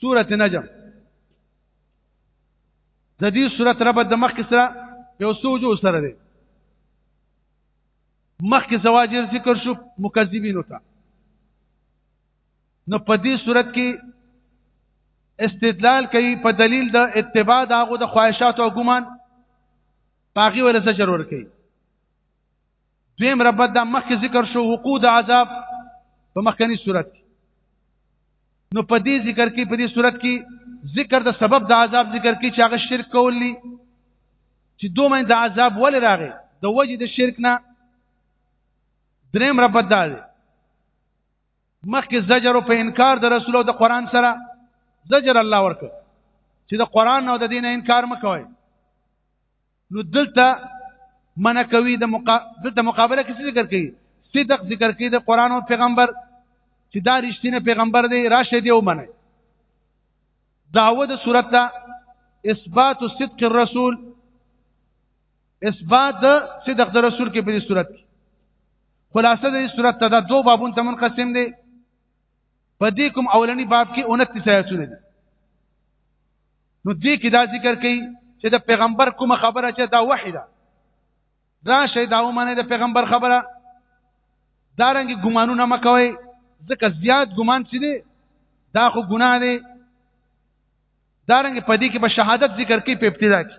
سورته نجم د دې سورته رب د مخ سره یو سوجو سره دی مخکې زواجر ذکر شو مکذبینو ته نو په دې صورت کې استدلال کوي په دلیل د اتباع داغو د خواهشات او ګمان پاغي ول زجر ور کوي دویم ربط دا مخکې ذکر شو وقوع د عذاب په مخکنی صورت نو په دې ذکر کې په دې صورت کې ذکر د سبب د عذاب ذکر کې چې هغه شرک کول دي چې دوه مې د عذاب ولې راغی د وجې د شرک نه دریم ربط دا دی مخکې زجر په انکار د رسول او د قران سره زجر الله ورکړ چې د قران او د دین انکار مکوئ نو دلته من کوي د مقا... دلته مقابله کې ذکر کوي صدق ذکر کوي د قران او پیغمبر چې دا رښتینه پیغمبر دی راشه دی ومنه دعوه د صورت دا اثبات صدق الرسول اثبات د صدق د رسول کې په دې صورت کې خلاصه د دې صورت ته دا دوه بابونه ته منقسم دي په دې کوم اولنی باب کې 29 آیتونه دي نو دې کې دا ذکر کوي چې د پیغمبر کومه خبره چې دا وحی ده دا شی دا ومنه د پیغمبر خبره دارنګ ګمانونه مکوي ځکه زیات ګمان چې دی دا خو ګناه دی دارنګ پدې کې به شهادت ذکر کوي په ابتدا کې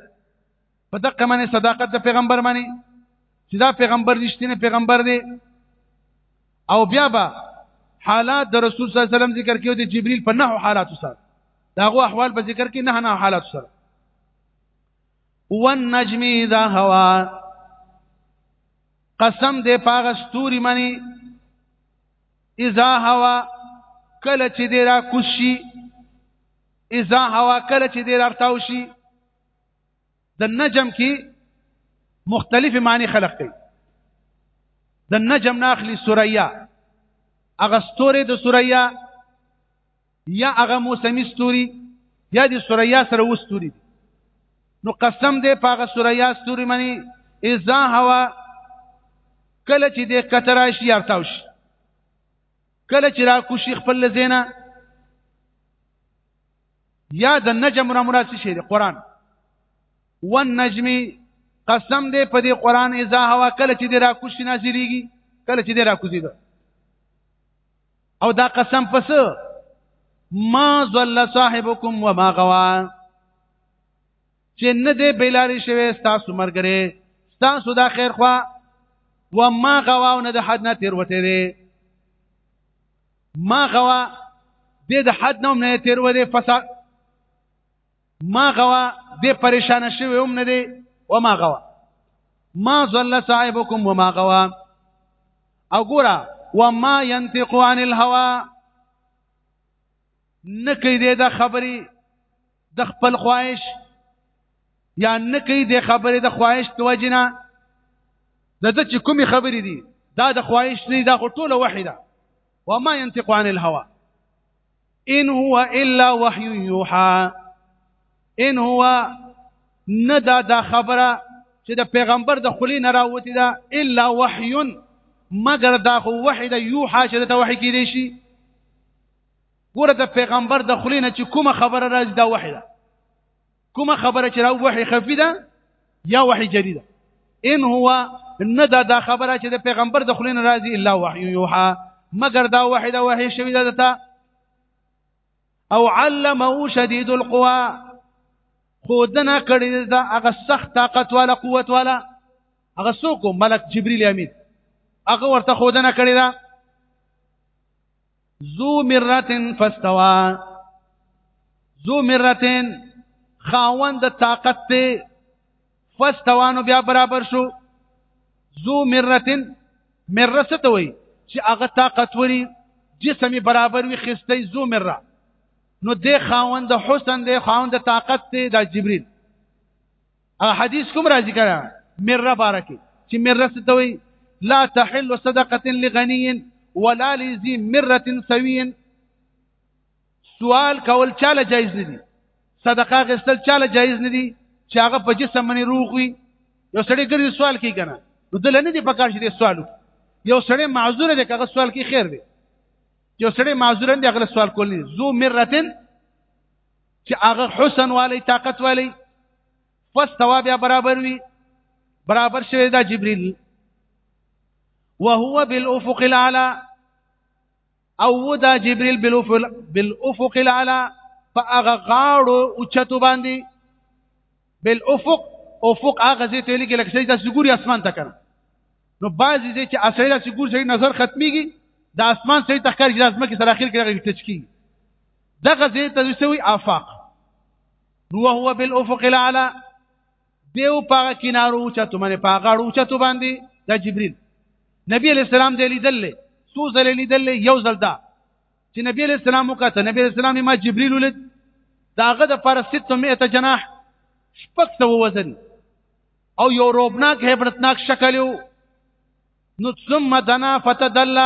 په دقه باندې صداقت د پیغمبر باندې چې دا پیغمبر رښتینی پیغمبر دی او بیا به حالات د رسول صلی الله علیه وسلم ذکر کیو د جبرئیل په نه حالات سره داغه احوال په ذکر کې نه نه حالات سره والنجم اذا هوا قسم دې پاغه ستوري منی اذا هوا کله چې دې را کوشي اذا هوا کله چې دې را تاوشي د نجم کې مختلف معنی خلق کوي د نجم ناخلی سوریا هغه ستوري د سوریا یا هغه موسمی ستوري یا د سوریا سره وستوري نو قسم دې پاغه سوریا ستوري منی اذا هوا کله چې د کترای شي ارتاو شي کله چې را کوشي خپل زینه یا د نجم نه مراد څه شی دی قران والنجم قسم دې په دې قران اذا هوا کله چې دې را کوشي نازلېږي کله چې دې را کوزي او دا قسم پس ما ظل صاحبكم وما غوا چې نه دې بلاري شوی تاسو مرګره تاسو دا خیر خوا وما غوا نه د حد نه تیر وته ما غوا د د حد نوم نه تیر و دې فسا ما غوا د پریشان شوی هم نه دی و ما غوا ما ظل صاحبكم وما غوا او ګورا وما ينطق عن الهوى نکې دې دا خبري د خپل خواهش یا نه کوي د خبرې د خواهش د وجنه د د چې کومې خبرې دي دا د خواهش نه دا خو ټوله وحی ده وما ينطق عن الهوى ان هو الا وحي يوحى ان هو نه دا دا خبره چې د پیغمبر د خلی نه راوتی دا الا وحي مگر دا خو وحی ده یوحا چې ته وحی کیدې شي ګوره د پیغمبر د خلی نه چې کومه خبره راځي دا وحی ده کومه خبره چې راو وحی خفي ده یا وحی جری ده ان هو نه دا, دا خبره چې د پیغمبر د خلی نه راځي الا وحی یوحا مگر دا وحی ده وحی شوی ده تا او علمه شدید القوا خودنه کړی دا هغه سخت طاقت والا قوت والا هغه څوک ملک جبرئیل امین هغه ورته خودنه کړی دا ذو مرتن فاستوا ذو مرتن خاوند طاقت ته فاستوانو بیا برابر شو ذو مرتن مرسه ته وي چې هغه طاقت وري جسم برابر وي خسته ذو مره نو د خاوند حسن د خاوند طاقت ته د جبريل او حدیث کوم راځي کړه مره بارکه چې مره څه ته وي لا تحل صدقه لغني ولا لذي مره سوي سوال کول چاله جایز نه دي صدقه غسل چاله جایز نه دي چې هغه په جسم باندې روغ وي یو سړی ګرځي سوال کوي کنه نو دل نه دي پکار شي سوال یو سړی معذور دی کغه سوال کوي خیر دی یو سړی معذور دی هغه سوال کولی زو مرتن چې هغه حسن والی طاقت والی فاستوا بیا برابر وي برابر شوی دا جبريل وهو بالافق الاعلى او دا جبريل بالافق بالافق الاعلى فاغه غاړو اوچتو باندې بالافق افق هغه زی ته لګي لکه چې تاسو ګوري اسمان ته کړ نو بعضی زی چې اسایله چې ګور شي نظر ختميږي د اسمان سړي تخکر چې لازمه کې سره اخر کې راغی تچکی دغه ځای ته څه وي آفاق نو هو بالافق الاعلى دیو پاغه کینارو چتو باندې پاغه اړو چتو باندې دا جبريل نبی علیہ السلام دې لیدل سو زل لیدل یو زل دا چې نبی علیہ السلام وکړه نبی علیہ السلام ما جبريل ولید داغه د پر 600 جناح شپږ سو وزن او یو روبناک هبرتناک شکل یو نو ثم دنا فتدلّا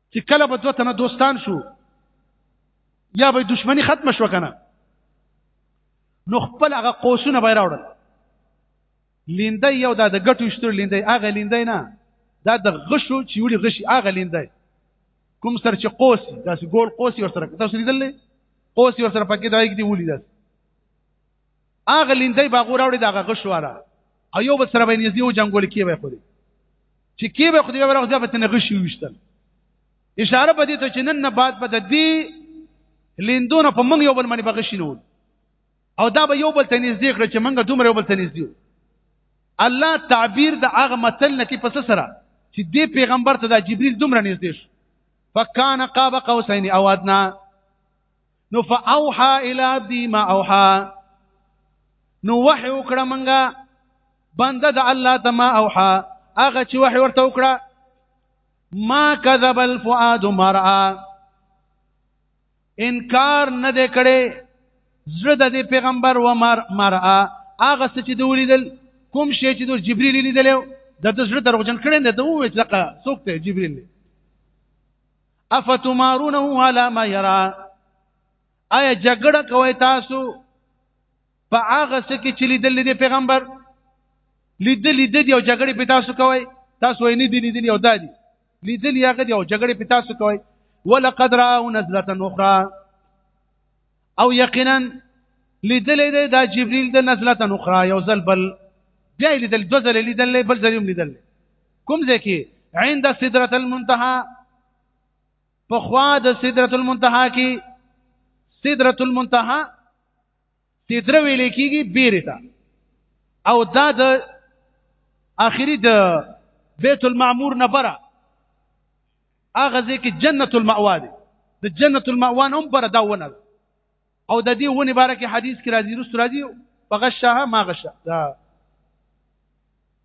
چې کله به دوه تنه دوستان شو یا به دشمنی ختم شو کنه نو خپل هغه قوسونه به راوړل لیندې یو دا د ګټو شتر لیندې هغه لیندې نه دا د غشو چې وړي غشي هغه لیندې کوم سر چې قوس دا ګول قوس ور سره تاسو لیدلې قوس ور سره پکې دا یې دی ولې دا هغه لیندې باغور اوړي دغه غش والا او یو بل سره به نږدې و جنگول کې وي خو دې چې کې به خو دې ورغ ځبه تنه غش وشتل اشاره به دې ته چې نن نه بعد به د دې لیندونه په موږ یو بل باندې بغشینو او دا به یو بل ته نږدې کړ چې موږ دومره یو بل ته نږدې الله تعبیر د هغه متل نه کې پس سره چې دې پیغمبر ته د جبريل دومره نږدې شو فکان قاب قوسین او ادنا نو فاوحا الى عبدي ما اوحا نو وحي وکړه منګه بنده د الله ته ما اوحا هغه چې وحي ورته وکړه ما كذب الفؤاد مرعا انکار نه دې کړي زړه د دې پیغمبر و مر مرعا هغه څه چې دوی لیدل کوم شی چې دوی جبرئیل لیدل د د زړه دروغجن کړي نه دوی وځقه څوک ته جبرئیل افتمارونه علی ما یرا آیا جګړه کوي تاسو په هغه څه کې چې لیدل دي پیغمبر لیدل دي او جګړه په تاسو کوي تاسو یې نه دي لیدل او دادي لیدل یې هغه دي او جګړه په تاسو کوي ولقد راو نزله اخرى او یقینا لیدلې ده دا جبريل د نزلت اخرى یو ځل بل بیا لیدل دو ځل لیدل بل ځل لیدل کوم ځکه عند سدره المنتهى په خوا د سدره المنتهى کې سدره المنتهى سدره ویل کېږي بیرته او دا د اخري د بیت المعمور نه بره هغه ځکه جنت المأوا دی د جنت المأوا هم پر دا ونه او د دې ونی باره کې حدیث کې راځي رسول راځي فغشها ما غشا دا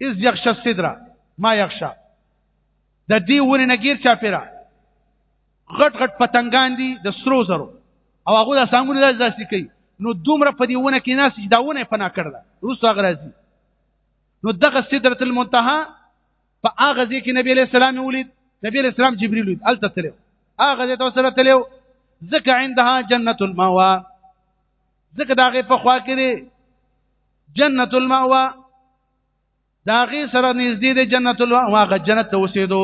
از یغشا صدرا ما یغشا د دې ونی نګیر چا پیرا غټ غټ پتنګان دي د سرو زرو او هغه د سانګونو داسې داسې کوي نو دومره په دې ونه کې ناس چې دا ونه پنا کړل روسو هغه راځي نو دغه سدرت المنتهى په هغه ځای کې نبی علیہ السلام ولید نبی علیہ السلام جبرئیل ولید ال تتلو هغه ځای ته سره تلو ځکه عندها جنت الماوا ځکه داغه په خوا کې جنت الماوا داغه سره نږدې د جنت الماوا غ جنت ته وسیدو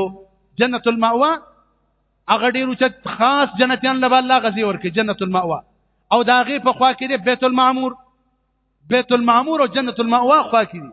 جنت الماوا هغه ډیرو چې خاص جنتیان له الله غزي ورکه جنت الماوا او داغه په خوا کې بیت المعمور بیت المعمور او جنت الماوا خوا کې دي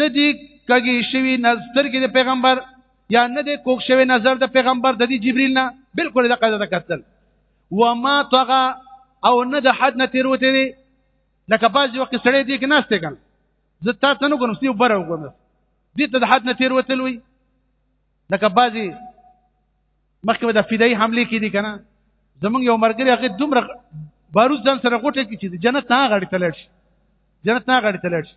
نه دی کږی شوی نظر کې د پیغمبر یا نه دی کوک شوی نظر د پیغمبر د دې جبريل نه بالکل د قضا کتل وما طغى او نه د حد نه تیروته دی لکه باز وخت سړی دی کې ناشته کړ زه تا ته نه کوم سی بره وګم دې ته د حد نه تیروته وي لکه بازي مخکې د فدای حمله کې دي کنه زمونږ یو مرګري هغه دومره باروز ځان سره غوټه کې چې جنت نه غړي تلل شي جنت نه غړي تلل شي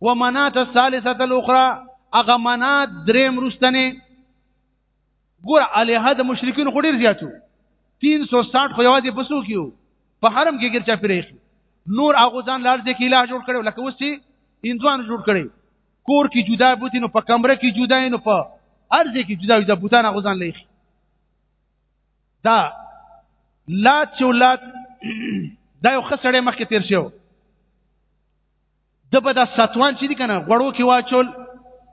و منات الثالثه الاخرى اغه منات دریم رستنه ګور الها د مشرکین خو ډیر زیاتو 360 خو یوازې پسو کیو په حرم کې ګرچا پرېخ نور هغه ځان لار دې کې الها جوړ کړو لکه اوس چې انځوان جوړ کړي کور کې جدا بوتي نو په کمره کې جدا نو په ارز کې جدا جدا بوتان هغه ځان لېخ دا لات چولات دا یو خسړې مخ کې تیر شو د به د ساتوان چې دي کنه غړو کې واچول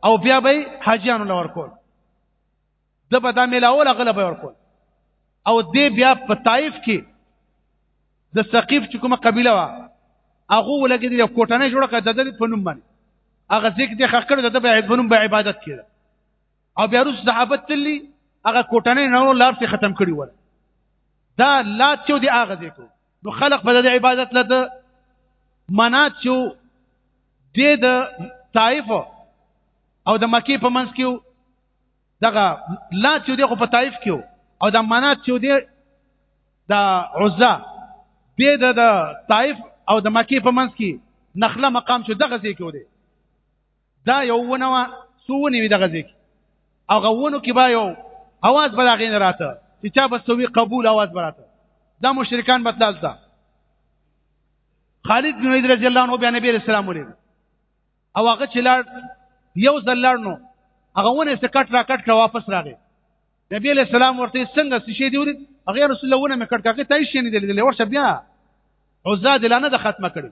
او بیا به حاجیانو لور کول د به دا ملاول غلب ورکول او دې بیا په طائف کې د ثقيف چې کومه قبيله وا هغه ولګي د کوټنه جوړه کړه د دې په نوم باندې هغه ځکه د خکر د دې په نوم به عبادت کړه او بیا روس صحابه تللی هغه کوټنه نور لار ته ختم کړی و دا لات چې دی هغه ځکه نو خلق په دې عبادت لته منات شو د د طائف او د مکی په منځ کې دغه لا چې دغه په طائف کې او د منات چې د د عزا به د طائف او د مکی په منځ کې نخله مقام شو دغه ځای کې ودی دا یو ونه وا سونی وی دغه ځکه او غوونو کې با یو اواز بل غین راته چې چا به سوي قبول اواز براته دا مشرکان بتلال تا خالد بن ولید رضی الله عنه بیا نبی رسول الله ولید او هغه چې لار یو ځل لار نو هغه ونه سکټ را کټ واپس راغی نبی علیہ السلام ورته څنګه څه شي دی ورته هغه رسول الله ونه مې کړ کاکه تای شي نه دی ورشه بیا عزاد لانه د ختمه کړی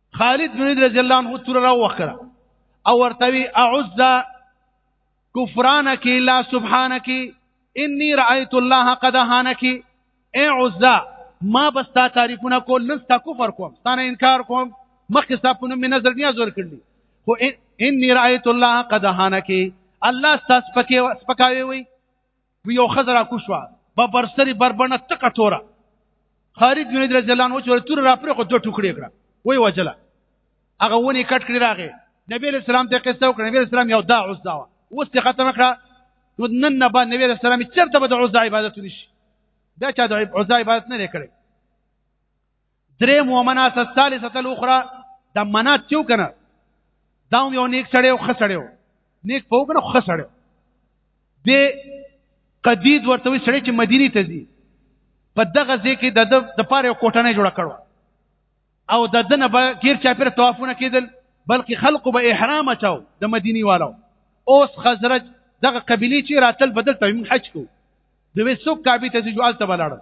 خالد بن رضی الله عنه تر را وخره او ورتوي اعوذ کفرانک لا سبحانک انی رأیت الله قد هانک اعوذ ما بس تا تعریفونه کول نن تا کفر کوم ستانه انکار کوم مخکې تا په نوم نظر نیاز ورکړلی خو انی رأیت الله قد هانک الله تاسو پکې سپکاوي وي یو خزر را کوشوا با برسری بربنه تکه توره خالد بن رضی الله عنه چې تور را پر خو دوه ټوکړي کړه وای وجله هغه ونی کټ کړی راغی نبی له سلام ته قصه وکړه نبی له سلام یو دا عزا وا اوس ته ختم کړه نو نن نه باندې نبی له سلام چرته به د عزا عبادت نشي دا چا د عزا عبادت نه کړي درې مومنات الثالثه الاخرى دا منات چو کنه دا یو نیک سړی او خسړی نیک په وګنه خسړی دی قدید ورته وی سړی چې مدینه ته ځي په دغه ځای کې د د پاره کوټنه جوړ کړو او د دنه به غیر چا پر توافونه کېدل بلکې خلق به احرام چاو د مدینی والو اوس خزرج دغه قبيله چې راتل بدل ته حج کو دوی سو کعبه ته ځو الته بلاړل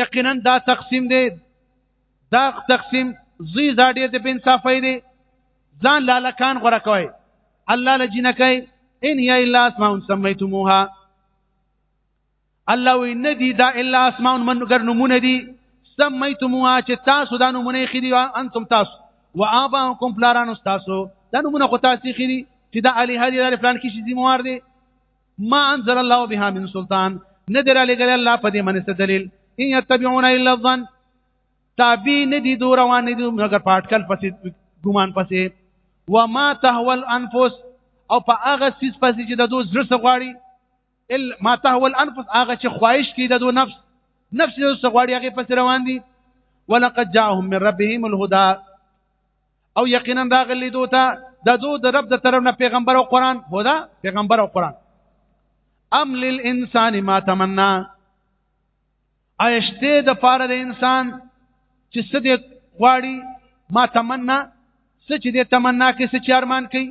یقینا دا تقسیم دی دا تقسیم زی زاډې ته په انصافي دی ځان لالکان غره کوي الله لجنکای ان هي الا اسماء سميتموها الله وی ندی دا الا اسماء من ګر نمونه دي سميتموها چې تاسو دا نمونه خېدي انتم تاسو واباؤکم پلارانو تاسو دا نمونه خو تاسو خېدي چې دا الہ دی دا فلان کې شي ذمہوار دی ما انزل الله بها من سلطان ندر علی ګل الله په دې منسته دلیل ان يتبعون الا الظن تابع ندي دو روان ندي مگر پاټکل پسې ګمان پسې وما تهوى الانفس او په هغه سیس پسې چې د دوه زړه سغواړي ال ما تهوى الانفس هغه چې خواهش کوي د دوه نفس نفس یې سغواړي هغه پسې روان دي ولقد جاءهم من ربهم الهدى او یقینا دا غلی دوی ته د دوی د رب د طرف نه پیغمبر او قران هدا پیغمبر او قران ام للانسان ما تمنا ایشته د پاره د انسان چې څه دې غواړي ما تمنا څه چې دې تمنا کې څه چارمان کوي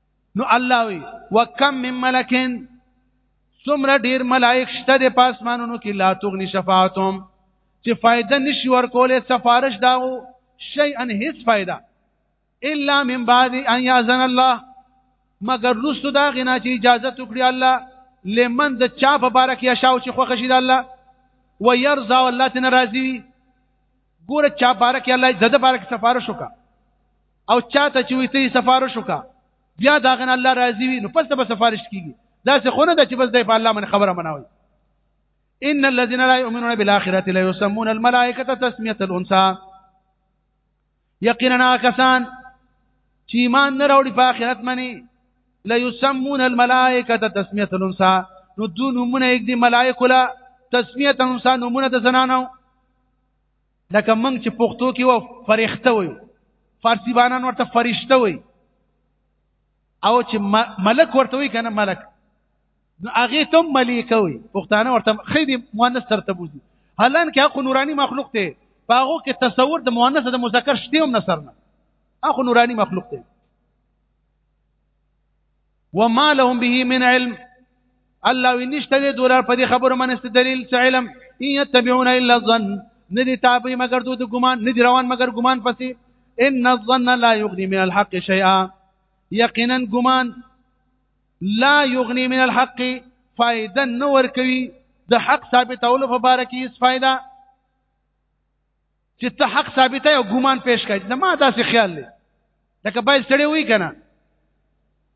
نو الله وی وکم من ملکن څومره ډیر ملائک شته د پاسمانونو کې لا تغنی شفاعتهم چې فائدہ نشي ورکولې سفارش داو شي ان هیڅ فائدہ الا من بعد ان یاذن الله مگر رسو دا غنا چې اجازه وکړي الله لمن د چا په باره کې شاو چې خوښ شي د الله ويرضى الله تناراضي ګوره چا باره کې الله د باره کې سفارش وکړه او چاته چې وي ته سفارش وکا بیا دا غن الله راضي وي نو پس به سفارش کیږي دا څه خونه ده چې بس د په الله من خبره مناوي ان الذين لا يؤمنون بالاخره لا يسمون الملائكه تسميه الانثى یقینا کسان چې ایمان نه راوړي په آخرت منی لا يسمون الملائکه تسمیه الانثى نو دو نمونه یک دی ملائکه لا تسمیه الانثى نمونه د زنانو لکه موږ چې پښتو کې و فرښته وي فارسی باندې ورته فرښته وي او چې ملک ورته وي کنه ملک نو هغه ته ملک وي پښتانه ورته خېدي مؤنث ترته بوزي حالان کې هغه نوراني مخلوق ته باغو کې تصور د مؤنث د مذکر شته هم نصر نه هغه نوراني مخلوق ته وما لهم به من علم الله ونشته دې دولار په دې خبرو منست دلیل څه علم يتبعون الا الظن ندي تابع مگر دوی د ګمان ندي روان مگر ګمان پسې ان الظن لا يغني من الحق شيئا یقینا ګمان لا يغني من الحق فائدہ نور کوي د حق ثابتولو په باره کې هیڅ فائدہ چې ته حق ثابته او ګومان پیش کړي نه ما داسې خیال لې لکه باید سړی وای کنه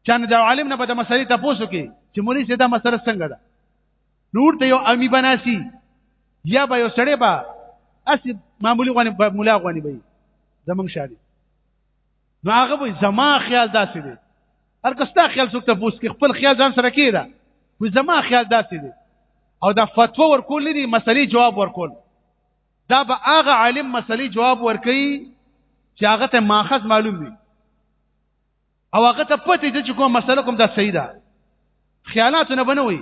چانه د عالم نه به د مسلې تاسو کې چې مولوی سي دا مسله څنګه ده نور ته یو امی بناسي یا به یو سړی با اس معمولی غونی مولا غونی به زمنګ شاري نو هغه به زما خیال داسې دی هر کستا خیال څوک ته پوس کې خپل خیال ځان سره کېده خو زما خیال داسې دی او دا فتوا ورکول نه دي مسلې جواب ورکول دا به هغه عالم مسلې جواب ورکړي چې هغه ته ماخذ معلوم وي او هغه ته پته دي چې کوم مسله کوم دا صحیح ده خیالات نه بنوي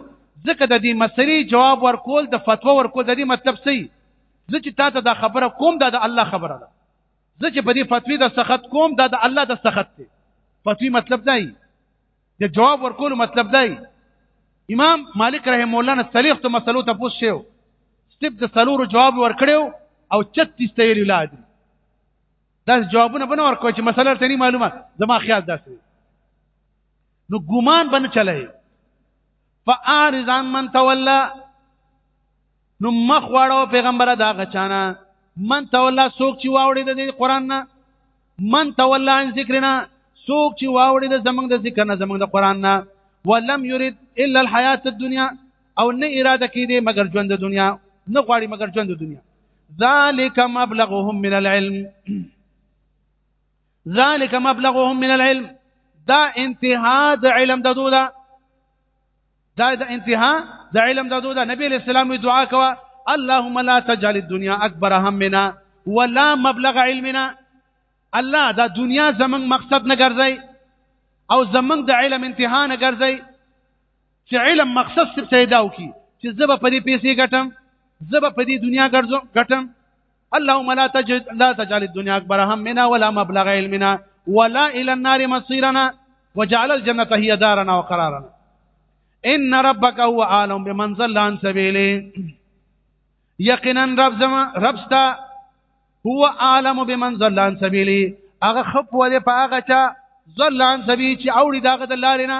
ځکه د دې مسلې جواب ورکول د فتوا ورکول د دې مطلب صحیح زه چې تاسو دا خبره کوم دا د الله خبره ده زه چې په دې فتوی د سخت کوم دا د الله د سخت دی فتوی مطلب نه د جواب ورکول مطلب دی امام مالک رحم الله نه صلیخ ته مسلو ته پوښ شو ستب د سلور جواب ورکړو او 36 ته یې لاله دي دا جوابونه بنه ورکو چې مسله ته نه معلومه زما خیال داسې نو ګومان بنه چلای فارزان من تولا نو مخ واړو پیغمبره دا غچانا من تولا سوک چې واوړي د قران نه من تولا عن ذکرنا سوک چې واوړي د زمنګ د ذکر نه زمنګ د قران نه ولم يريد الا الحياه الدنيا او نه اراده کړي مگر ژوند د دنیا نه غواړي مگر ژوند د دنیا ذالک مبلغهم من العلم ذالک مبلغهم من العلم دا انتها د علم د دوله دا د انتها د علم د دوه نبی له سلام وی دعا کوه اللهم لا تجعل الدنيا اكبر همنا ولا مبلغ علمنا الله دا دنیا زمنګ مقصد نه ګرځي او زمنګ د علم انتها نه ګرځي چې علم مقصد څه پیدا وکي چې زب په دې پیسې ګټم زب په دې دنیا ګرځم ګټم اللهم لا تجد لا تجعل الدنيا اكبر همنا ولا مبلغ علمنا ولا الى النار مصيرنا وجعل الجنه هي دارنا وقرارنا ان ربك هو عالم بمن ضل عن سبيله یقینا رب زما رب ستا هو عالم بمن ضل عن سبيلي هغه خپو دې په هغه چا ضل عن سبيلي چې اوړي داغه د لارې نه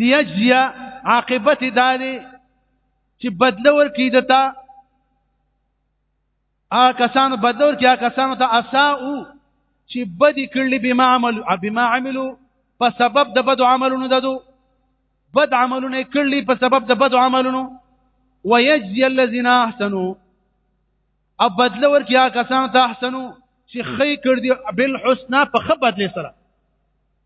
لیجزی عاقبت دا دی چې بدله ورکړي د تا آ کسانو بدله ورکړي آ کسانو ته اساو چې بدی کړلی بما عمل بما عملو په سبب د بد عملونو ددو بد عملونه کړلی په سبب د بد عملونو ويجزي الذين احسنوا او بدله ورکړي آ کسانو ته احسنو چې خې کړ دي بالحسنا په خبرت لسره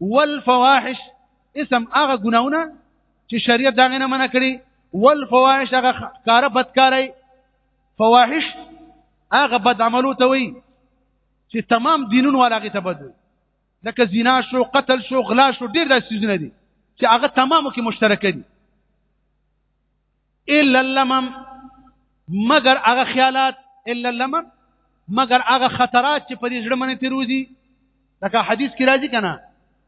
والفواحش اسم هغه ګناونه چې شریعت دا نه منع کړی والفواحش هغه کار بدکارای فواحش هغه بد عملو ته وي چې تمام دینونو ولاغه ته بدوي لکه زنا شو قتل شو غلا شو ډیر داسې څه نه دي چې هغه تمامو کې مشترک دي الا اللمم مگر هغه خیالات الا اللمم مگر هغه خطرات چې په دې ځړ منې تیروزي لکه حدیث کې راځي کنه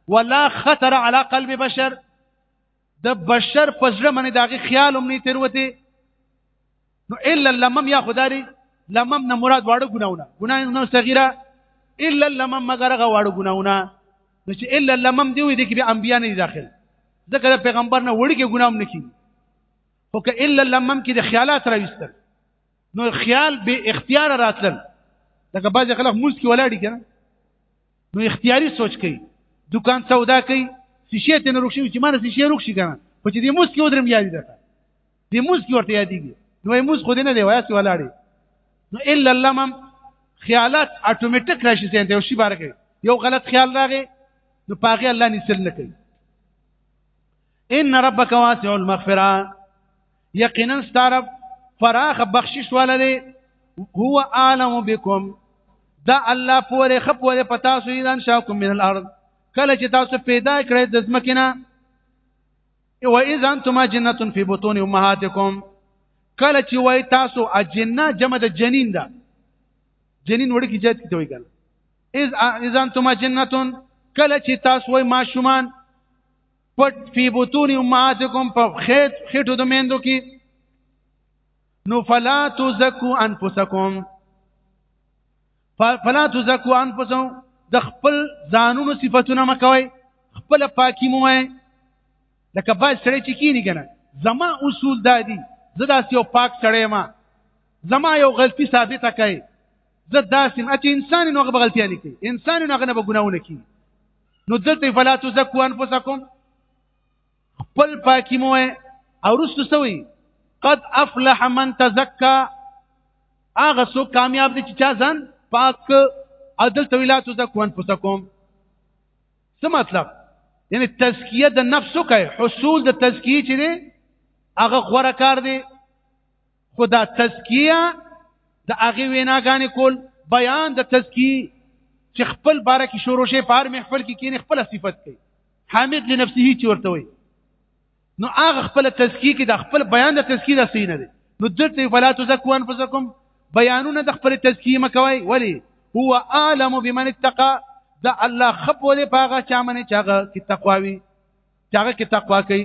ولا خطر على قلب بشر د بشر په ځړ منې داغه خیال هم نه تیروته نو الا اللمم یا خداري لمم نه مراد واړه ګناونه ګناه نه صغیره الا اللمم مگر هغه واړه ګناونه نو چې الا لمم دی وي د کې به انبیا نه داخل ځکه د پیغمبر نه وړي کې ګنام نه کیږي خو که الا لمم کې د خیالات راوستل نو خیال به اختیار راتلل لکه بعض خلک موږ کې ولاړی کنه نو اختیاري سوچ کوي دکان سودا کوي شیشه ته نه روښي چې مانه شیشه روښي کنه خو چې دې موږ کې ودرم یاد ده دی موس کې ورته یادېږي نو موس خو دې نه دی وایاس ولاړې نو الا الله مم خیالات اتوماتیک راشي ځین ته یو شی بار کوي یو غلط خیال راغی نو پاغه الله نسل نه کوي ان ربک واسع المغفره یقینا ستارب فراخ بخشش ولله هو عالم بكم دا الله پورې خپ ولې پتا سو ایدان شاکم من الارض کله چې تاسو پیدا کړې د زمکینه و اذا انتم اجنه فی بطون امهاتکم کله چې وای تاسو اجنه جمع د جنین ده جنین وړ کی جات کیته وای کنه اذ اذا انتم اجنه کله چې تاسو وای ماشومان پټ فی بطون امهاتکم په خېټ خېټو د میندو کې نو فلا تزکو انفسکم فلا تزکو انفسهم د خپل ځانونو صفاتونه مکوي خپل پاکي مو وای لکه باز سړی چې کینی کنه زما اصول دادي زه داسې یو پاک سړی ما زما یو غلطي ثابته کوي زه داسې ما چې انسان نو هغه غلطي نه کوي انسان نو هغه نه بګناونه کوي نو دلته فلا تزکو انفسکم خپل پاکي مو او رسو سوي قد افلح من تزکا هغه سو کامیاب دي چې چا ځان پاک عدل تویلات زکو انفسکم څه مطلب یعنی تزکیه د نفس کوي حصول د تزکیه چې دی هغه غوړه کار دی خو دا تزکیه د هغه ویناګانې کول بیان د تزکیه چې خپل باره کې شروع شي په هر محفل کې کینې خپل صفت کوي حامد لنفسه چې ورته وي نو هغه خپل تزکیه کې د خپل بیان د تزکیه د سینه دی نو دته فلا تزکوا انفسکم بیانونه د خپل تزکیه مکوي ولی هو عالم بمن اتقى دا الله خپل پاغه چا منه چاغه کې تقواوي چاغه کې تقوا کوي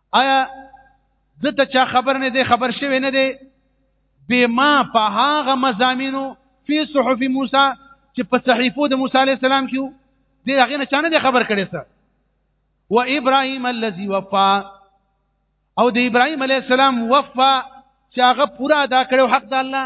آیا دته چا خبر نه دی خبر شوی نه دی بما په هغه مزامینو فی صحف موسی چې په صحیفو د موسی علی السلام کې دی هغه نه چانه دی خبر کړی سر و ابراهیم الذی وفا او د ابراهیم علی السلام وفا چې هغه پورا ادا کړو حق د الله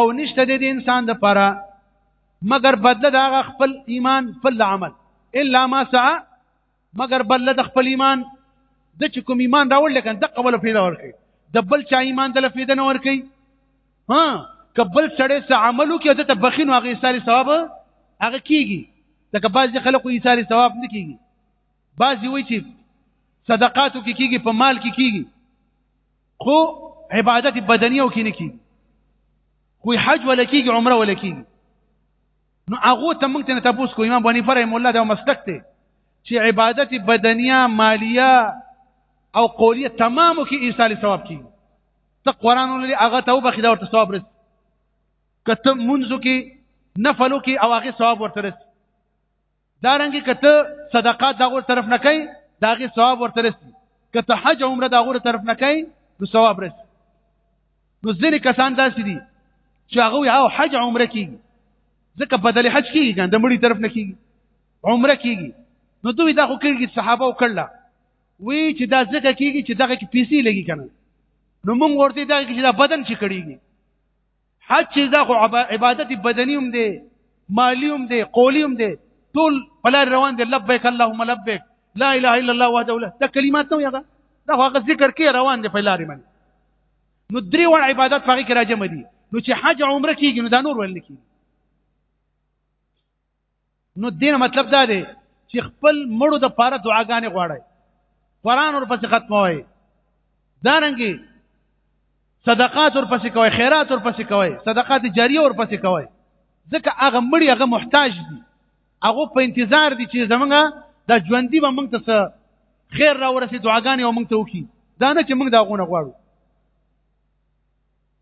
او نشته د انسان د پاره مگر بدله د هغه خپل ایمان خپل عمل الا ما سعى مگر بدله د خپل ایمان د چې کوم ایمان راوړل لکه د قبول پیدا ورکړي د بل چا ایمان د لفیده نه ورکړي ها کبل سړی څه عملو کې د تبخین واغې ساري ثواب هغه کیږي لکه بعض خلکو یې ساري ثواب نه کیږي بعض وی چې صدقاتو کې کیږي په مال کې کیږي خو عبادت بدني او کې نه کیږي خو حج ولا کیږي عمره ولا کیږي نو هغه ته موږ ته تاسو کو امام بني فرای مولا دا مسلک ته چې عبادت بدنیه مالیه او قولیه تمامو کې ایصال ثواب کیږي ته قران ولې هغه ته وبخښي دا ورته ثواب رسي کته منځو کې نفلو کې او هغه ثواب ورته رسي دا رنګ کته صدقه دغه طرف نه کوي داغه ثواب ورته رسي کته حج عمره دغه طرف نه کوي نو ثواب رسي نو ځینې کسان داسې دي چې هغه او حج عمره کیږي ځکه بدل حج کیږي ګان د مړي طرف نه کیږي عمره کیږي نو دوی دا خو کړي صحابه وکړه وی چې دا ځکه کیږي چې دغه کې پیسې لګي کنه نو موږ ورته دا چې دا بدن چې کړيږي حج چې دا خو عبادت بدنی هم دی مالی هم دی قولی هم دی ټول بلار روان دی لبیک اللهم لبیک لا اله الا الله وحده لا دا کلمات نو یغه دا هغه ذکر کې روان دی په لارې باندې نو درې وړ عبادت پکې راځم دي نو چې حج عمره کیږي نو دا نور ول کیږي نو دین مطلب دا دی چې خپل مړو د پاره دعاګانې غواړي قران ورپسې ختموي دارنګي صدقات ورپسې کوي خیرات ورپسې کوي صدقات جاریه ورپسې کوي ځکه هغه مړي هغه محتاج دي هغه په انتظار دي چې زمونږه د ژوندۍ به موږ ته خیر را ورسې دعاګانې او موږ ته وکي دا نه چې موږ دا غونه غواړو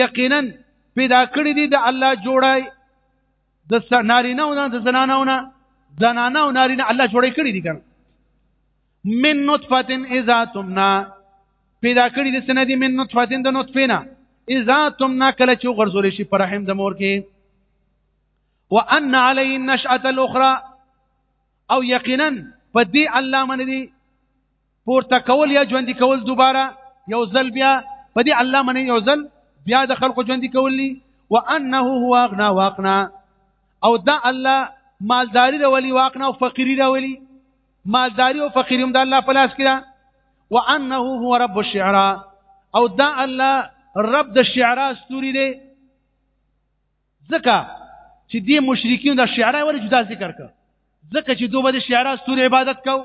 یقینا پیدا کړی دی د الله جوړای د نارینه او د زنانه او زنانه او نارینه الله جوړی کړی دی کنه من نطفه اذا تمنا پیدا کړی د سندې من نطفه د نطفه نه اذا تمنا کله چې غرزول شي پر رحم د مور کې وان علی النشئه الاخرى او یقینا پدې الله من دي پورته کول یا ژوند کول دوباره یو ځل بیا په دې الله منی یو ځل بیا د خلکو ژوند کولی وانه هو اغنا واقنا او دا الله مالداری راولي واقنا او فقيري راولي مالداری او فقيري هم د الله په لاس کې ده وانه هو رب الشعراء او دا الله رب د شعرا ستوري دی ځکه چې دې مشرکین د شعرا ولې جدا ذکر کړ ځکه چې دوی به د شعرا ستوري عبادت کوي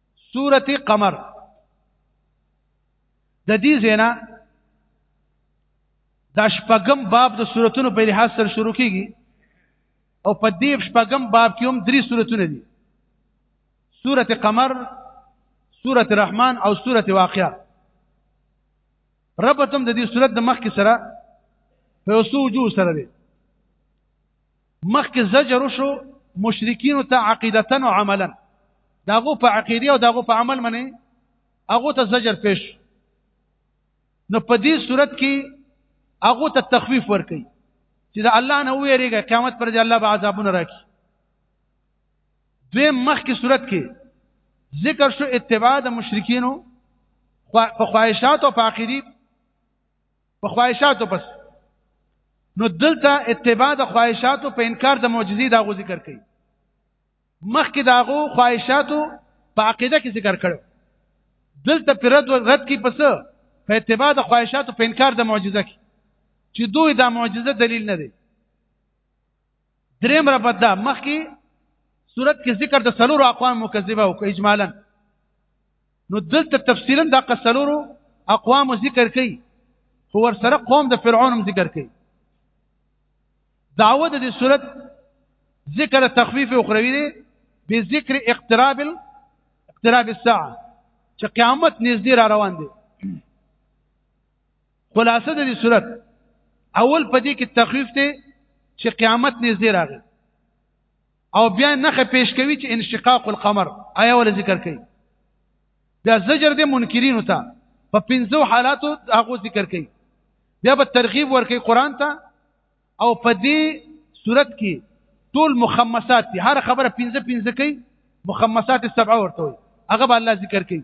سورت قمر د دې زینا د شپږم باب د سوراتونو په لحاظ سره شروع کیږي او په دې شپږم باب کې هم درې سوراتونه دي سورت قمر سورت رحمان او سورت واقعه ربطم د دې سورت د مخ کې سره په وسو جو سره دی مخکې زجر شو مشرکین ته عقیدتا او عملا داغو په عقیده او داغو په عمل منه هغه ته زجر پیش نو په دې صورت کې هغه ته تخفیف ورکړي چې دا الله نه ویریږي قیامت پر دې الله به عذابونه راکړي دوی مخ کې صورت کې ذکر شو اتباع د مشرکینو په خواهشات او په عقیدی په خواهشاتو پس نو دلته اتباع د خواهشاتو په انکار د معجزې دا غو ذکر کړي مخکې دا غو خواهشاتو په عقیده کې ذکر کړو دلته پر رد رد کې پس په اتباع د خواهشاتو په انکار د معجزه کې چې دوی دا معجزه دلیل نه دی دریم ربط دا مخکې صورت کې ذکر د سلور اقوام مکذبه او اجمالا نو دلته تفصیلا دا قسلور اقوام ذکر کړي خو ور سره قوم د فرعون هم ذکر کړي داوود د دې صورت ذکر تخفیف اخروی دی به ذکر اقتراب اقتراب الساعه چې قیامت نږدې را روان دی خلاصه د دې صورت اول په دې کې تخفیف دی چې قیامت نږدې راغی او بیا نخه پیش کوي چې انشقاق القمر آیا ول ذکر کوي بیا زجر د منکرین ته په پنځو حالاتو هغه ذکر کوي بیا په ترغیب ورکوي قران ته او په دې صورت کې ټول مخمسات دي هر خبره پنځه پنځه کوي مخمسات السبعه ورته وي هغه به الله ذکر کوي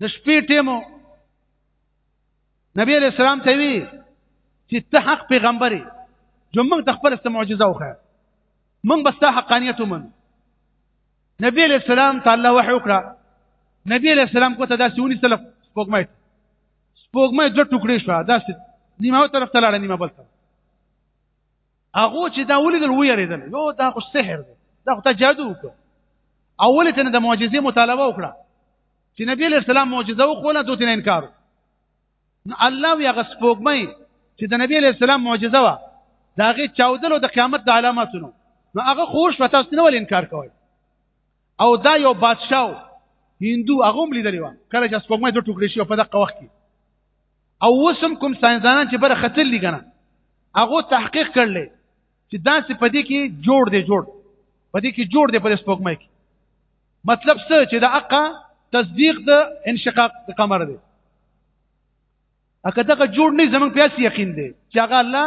د شپې ټیمو نبی علیہ السلام ته وی چې ته حق پیغمبري جو موږ د خپل ست معجزه وخه موږ بس ته حقانیت ومن نبی علیہ السلام تعالی وحی وکړه نبی علیہ السلام کوته دا سونی سلف سپوږمۍ سپوږمۍ د ټوکړې شو دا نیمه طرف ته لاړه نیمه بل طرف هغه چې دا ولیدل ویریدل یو دا خو سحر دی دا خو ته جادو وکړ اول ته د معجزې مطالبه وکړه چې نبی له سلام معجزه وکړه دوی ته انکار نو الله یا غسپوګمې چې د نبی له سلام معجزه وا داغه چاودلو د قیامت د علاماتونو نو هغه خوش په تاسو نه ول انکار کوي او دا یو بادشاو هندو هغه هم لیدلی و کله چې سپوږمۍ دوه ټوکړې شي په دغه وخت کې او وسم کوم ساينزانان چې بر خطر لګنه هغه تحقیق کړل چې دا څه پدې کې جوړ دی جوړ پدې کې جوړ دی په سپوږمۍ کې مطلب څه چې دا اقا تصدیق د انشقاق د قمر دی اګه دا جوړ نه زمنګ پیاس یقین دی چې هغه الله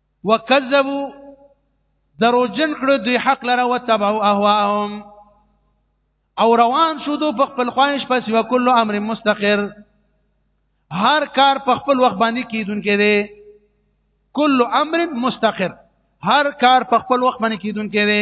وکذبوا دروجن کړو دوی حق لره وتبعوا اهواهم او روان شو دو په خپل خواهش پس وکل امر مستقر هر کار په خپل وخت باندې کیدونکې دی کل امر مستقر هر کار په خپل وخت باندې کیدونکې دی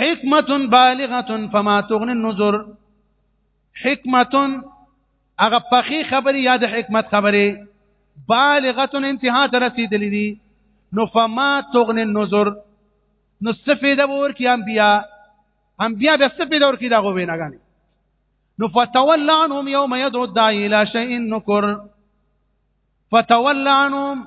حکمت بالغه فما تغني النذر حکمت هغه پخې خبرې یا د حکمت خبرې بالغه انتها ته رسیدلې دي نو فما تغني النذر نو سفید ور کی انبیا انبیا به سفید ور کی دا غو نه غني نو فتول عنهم يوم يدعو الداعي الى شيء نكر فتول عنهم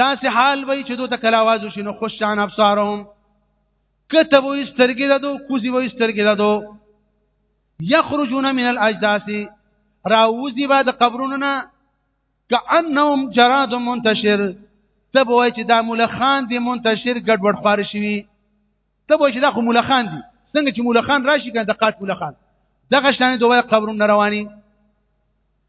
دا سه حال وای چې دوی ته کلا आवाज وشي نو خوشان ابصارهم کته وې سترګې ددو کوزي وې سترګې ددو یخرجون من الاجداث راوزی بعد قبرونو نه کانهم جراد منتشر ته وای چې دا ملخان دي منتشر ګډوډ خار شوی ته وای چې دا خو ملخان دي څنګه چې ملخان راشي کنه د قات ملخان دغه شان دوه قبرونو رواني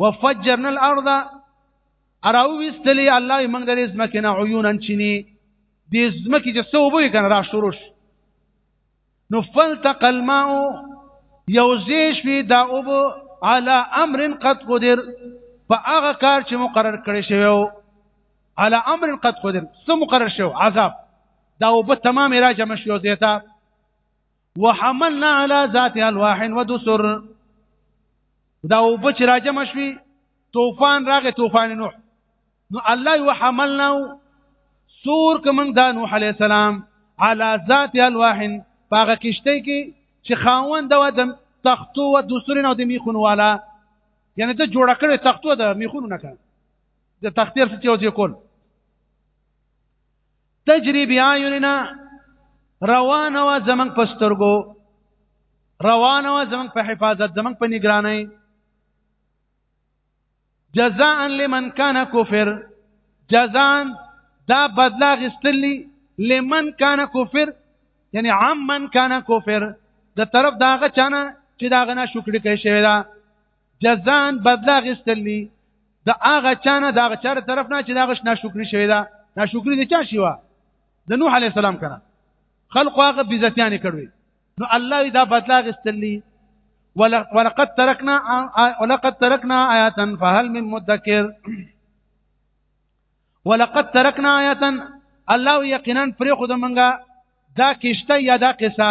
وفجرنا الارض اراو وستلی الله موږ د زمکه نه عيونا چيني د زمکه چې سو وبوي کنه را شروع نو فلتق الماء یوزیش وی دا اوب على امر قد قدر فاغه کار چې مقرر کړی شوی على امر قد قدر سم مقرر شوی عذاب دا اوب تمام را جمع شوی زیته وحملنا على ذات الواح ودسر دا وبچ راجم شوي طوفان راغه طوفان نوح نو الله وحملنا سور کوم دا نوح عليه السلام على ذات الواح پاغه کشته کې چې خاوند دا د تختو او د سرینو د میخونو والا یعنی ته جوړ کړې تختو د میخونو نه کړ د تختیر څه یو ځکول تجری بیاعیننا روانه وا زمنګ پسترګو روانه وا زمنګ په حفاظت زمنګ په نگرانۍ جزاء لمن کان کفر جزاء دا بدلا غستلی لمن کان کفر یعنی عمن کان کفر د طرف داغه چانه چې داغه نه شکر کوي شوی دا جزان بدلا غستلی د هغه چانه د هغه چاره طرف نه چې دا غش ناشکری شوی دا ناشکری دي چا شي وا د نوح علی السلام کنه خلق هغه بيزتيان کړوي نو الله دا بدلا غستلی ولقد ترکنا ولقد ترکنا آیاتا فهل من مدکر ولقد ترکنا آیاتا الله یقینا پرې خود منګه دا کشته یا دا قصه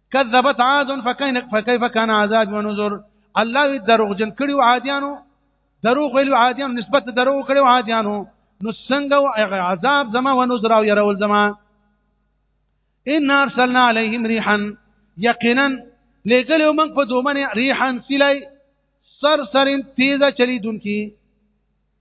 کذبت عاد فكان فكيف كان عذاب ونذر الله دروغ جن کړي عادیانو دروغ ویلو عادیانو نسبت دروغ کړي عادیانو نو څنګه عذاب زما ونذر او يرول زما ان ارسلنا عليهم ريحا یقینا لګلو موږ په دومنه ريحا سلای سر سرین تیزه چلیدونکي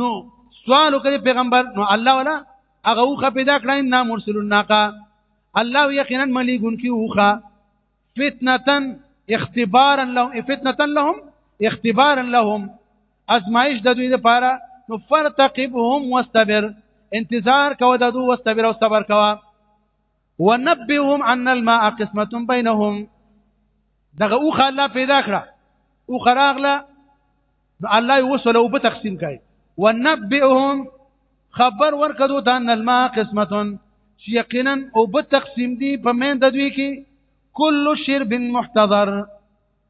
نو سوال وکړي پیغمبر نو الله ولا هغه وخه پیدا کړای نه مرسل الناقه الله یقینا مليګون کی وخه فتنه اختبارا لهم فتنه لهم اختبارا لهم ازمایش د دوی لپاره نو فرتقبهم واستبر انتظار کوه د دوی واستبر او صبر کوه ونبئهم ان الماء قسمه بينهم دغه اوخه الله پیدا کړه او خراغله نو الله یې وسله او په تقسیم کړي ونبئهم خبر ورکړو ته ان الماء قسمه یقینا او په تقسیم دي په مین د دوی کې کل شرب محتضر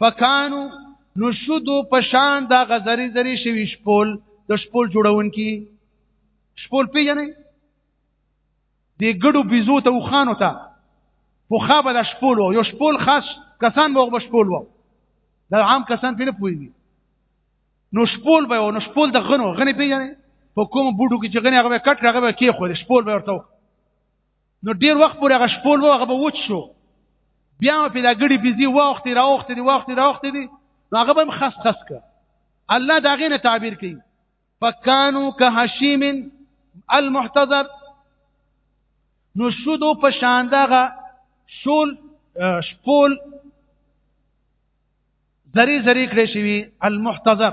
فکانو نو شدو پشان دا غزری زری شوی شپول د شپول جوړون کی شپول پیجنې د ګړو بيزو ته وخانو ته په خابه د شپول وو یو شپول خاص کسان وو به شپول وو د عام کسان په نه پويږي نو شپول به نو شپول د غنو غنې پیجنې په کوم بوټو کې چې غنې هغه کټ هغه کې خو شپول به ورته نو ډیر وخت پورې هغه شپول وو هغه به وچ شو بیا په دا ګړي بيزي وخت را وخت دی وخت را وخت دی نو هغه به خس خس ک الله دا غینه تعبیر کوي فکانو کهشیم المحتضر نو شودو په شان دغه شول شپول زری زری کړی شوی المحتضر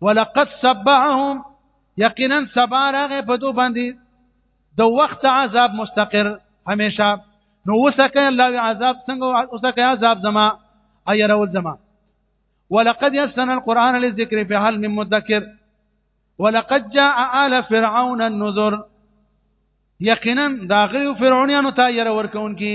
ولقد سبعهم یقینا سبا راغې په دو باندې د وخت عذاب مستقر همیشه نو وسکه الله عذاب څنګه وسکه عذاب زما ايره ول زما ولقد يسن القران للذكر في حال من مدكر ولقد جاء آل فرعون النذر یقینا دا غي فرعونانو ته ير ورکون کی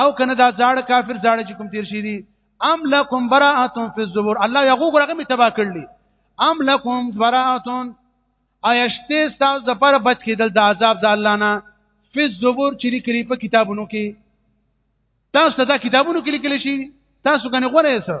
او کنه دا زاړه کافر زاړه چې کوم تیر شي دي ام لکم براءه فی الزبور الله یغو غره می تبا کړلی ام لکم براءه ایشته تاسو د پر بچ کېدل د عذاب د الله نه فی الزبور چې لیکلي په کتابونو کې تاسو دا کتابونو کې لیکل شي تاسو کنه غره یې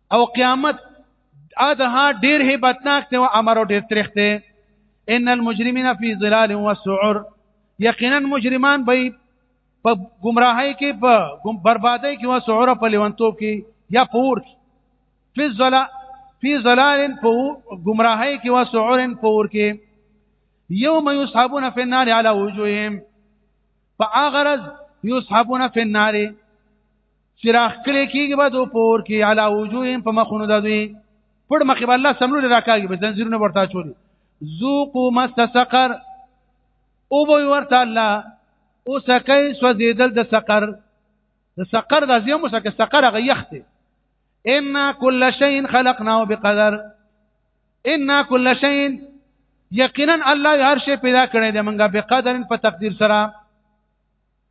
او قیامت ادها ډیر هیبتناک ته او امر او ډیر تریخ ته ان المجرمین فی ظلال و سعر یقینا مجرمان به په گمراهی کې په بربادی کې و سعر په لیونتوب کې یا پور فی ظلال فی ظلال په گمراهی کې و سعر پور کې یوم یصحبون فی النار علی وجوههم فاغرز یصحبون فی النار چې راخکلې کېږي به دو پور کې علا وجوههم په مخونو د دوی پړ مخې به الله سملو راکاږي به زنجیرونه ورته چولي ذوقوا مس سقر او به ورته الله او سکه سوځیدل د سقر د سقر د زیو مسکه سقر غیخته ان كل شيء خلقناه بقدر ان كل شيء یقینا الله هر شی پیدا کړی دی موږ به قدر په تقدیر سره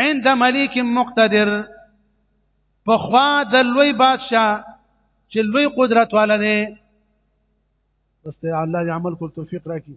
عند ملک مقتدر په خوا د لوی بادشاه چې لوی قدرت والا دی بس الله دې عمل کول توفیق راکړي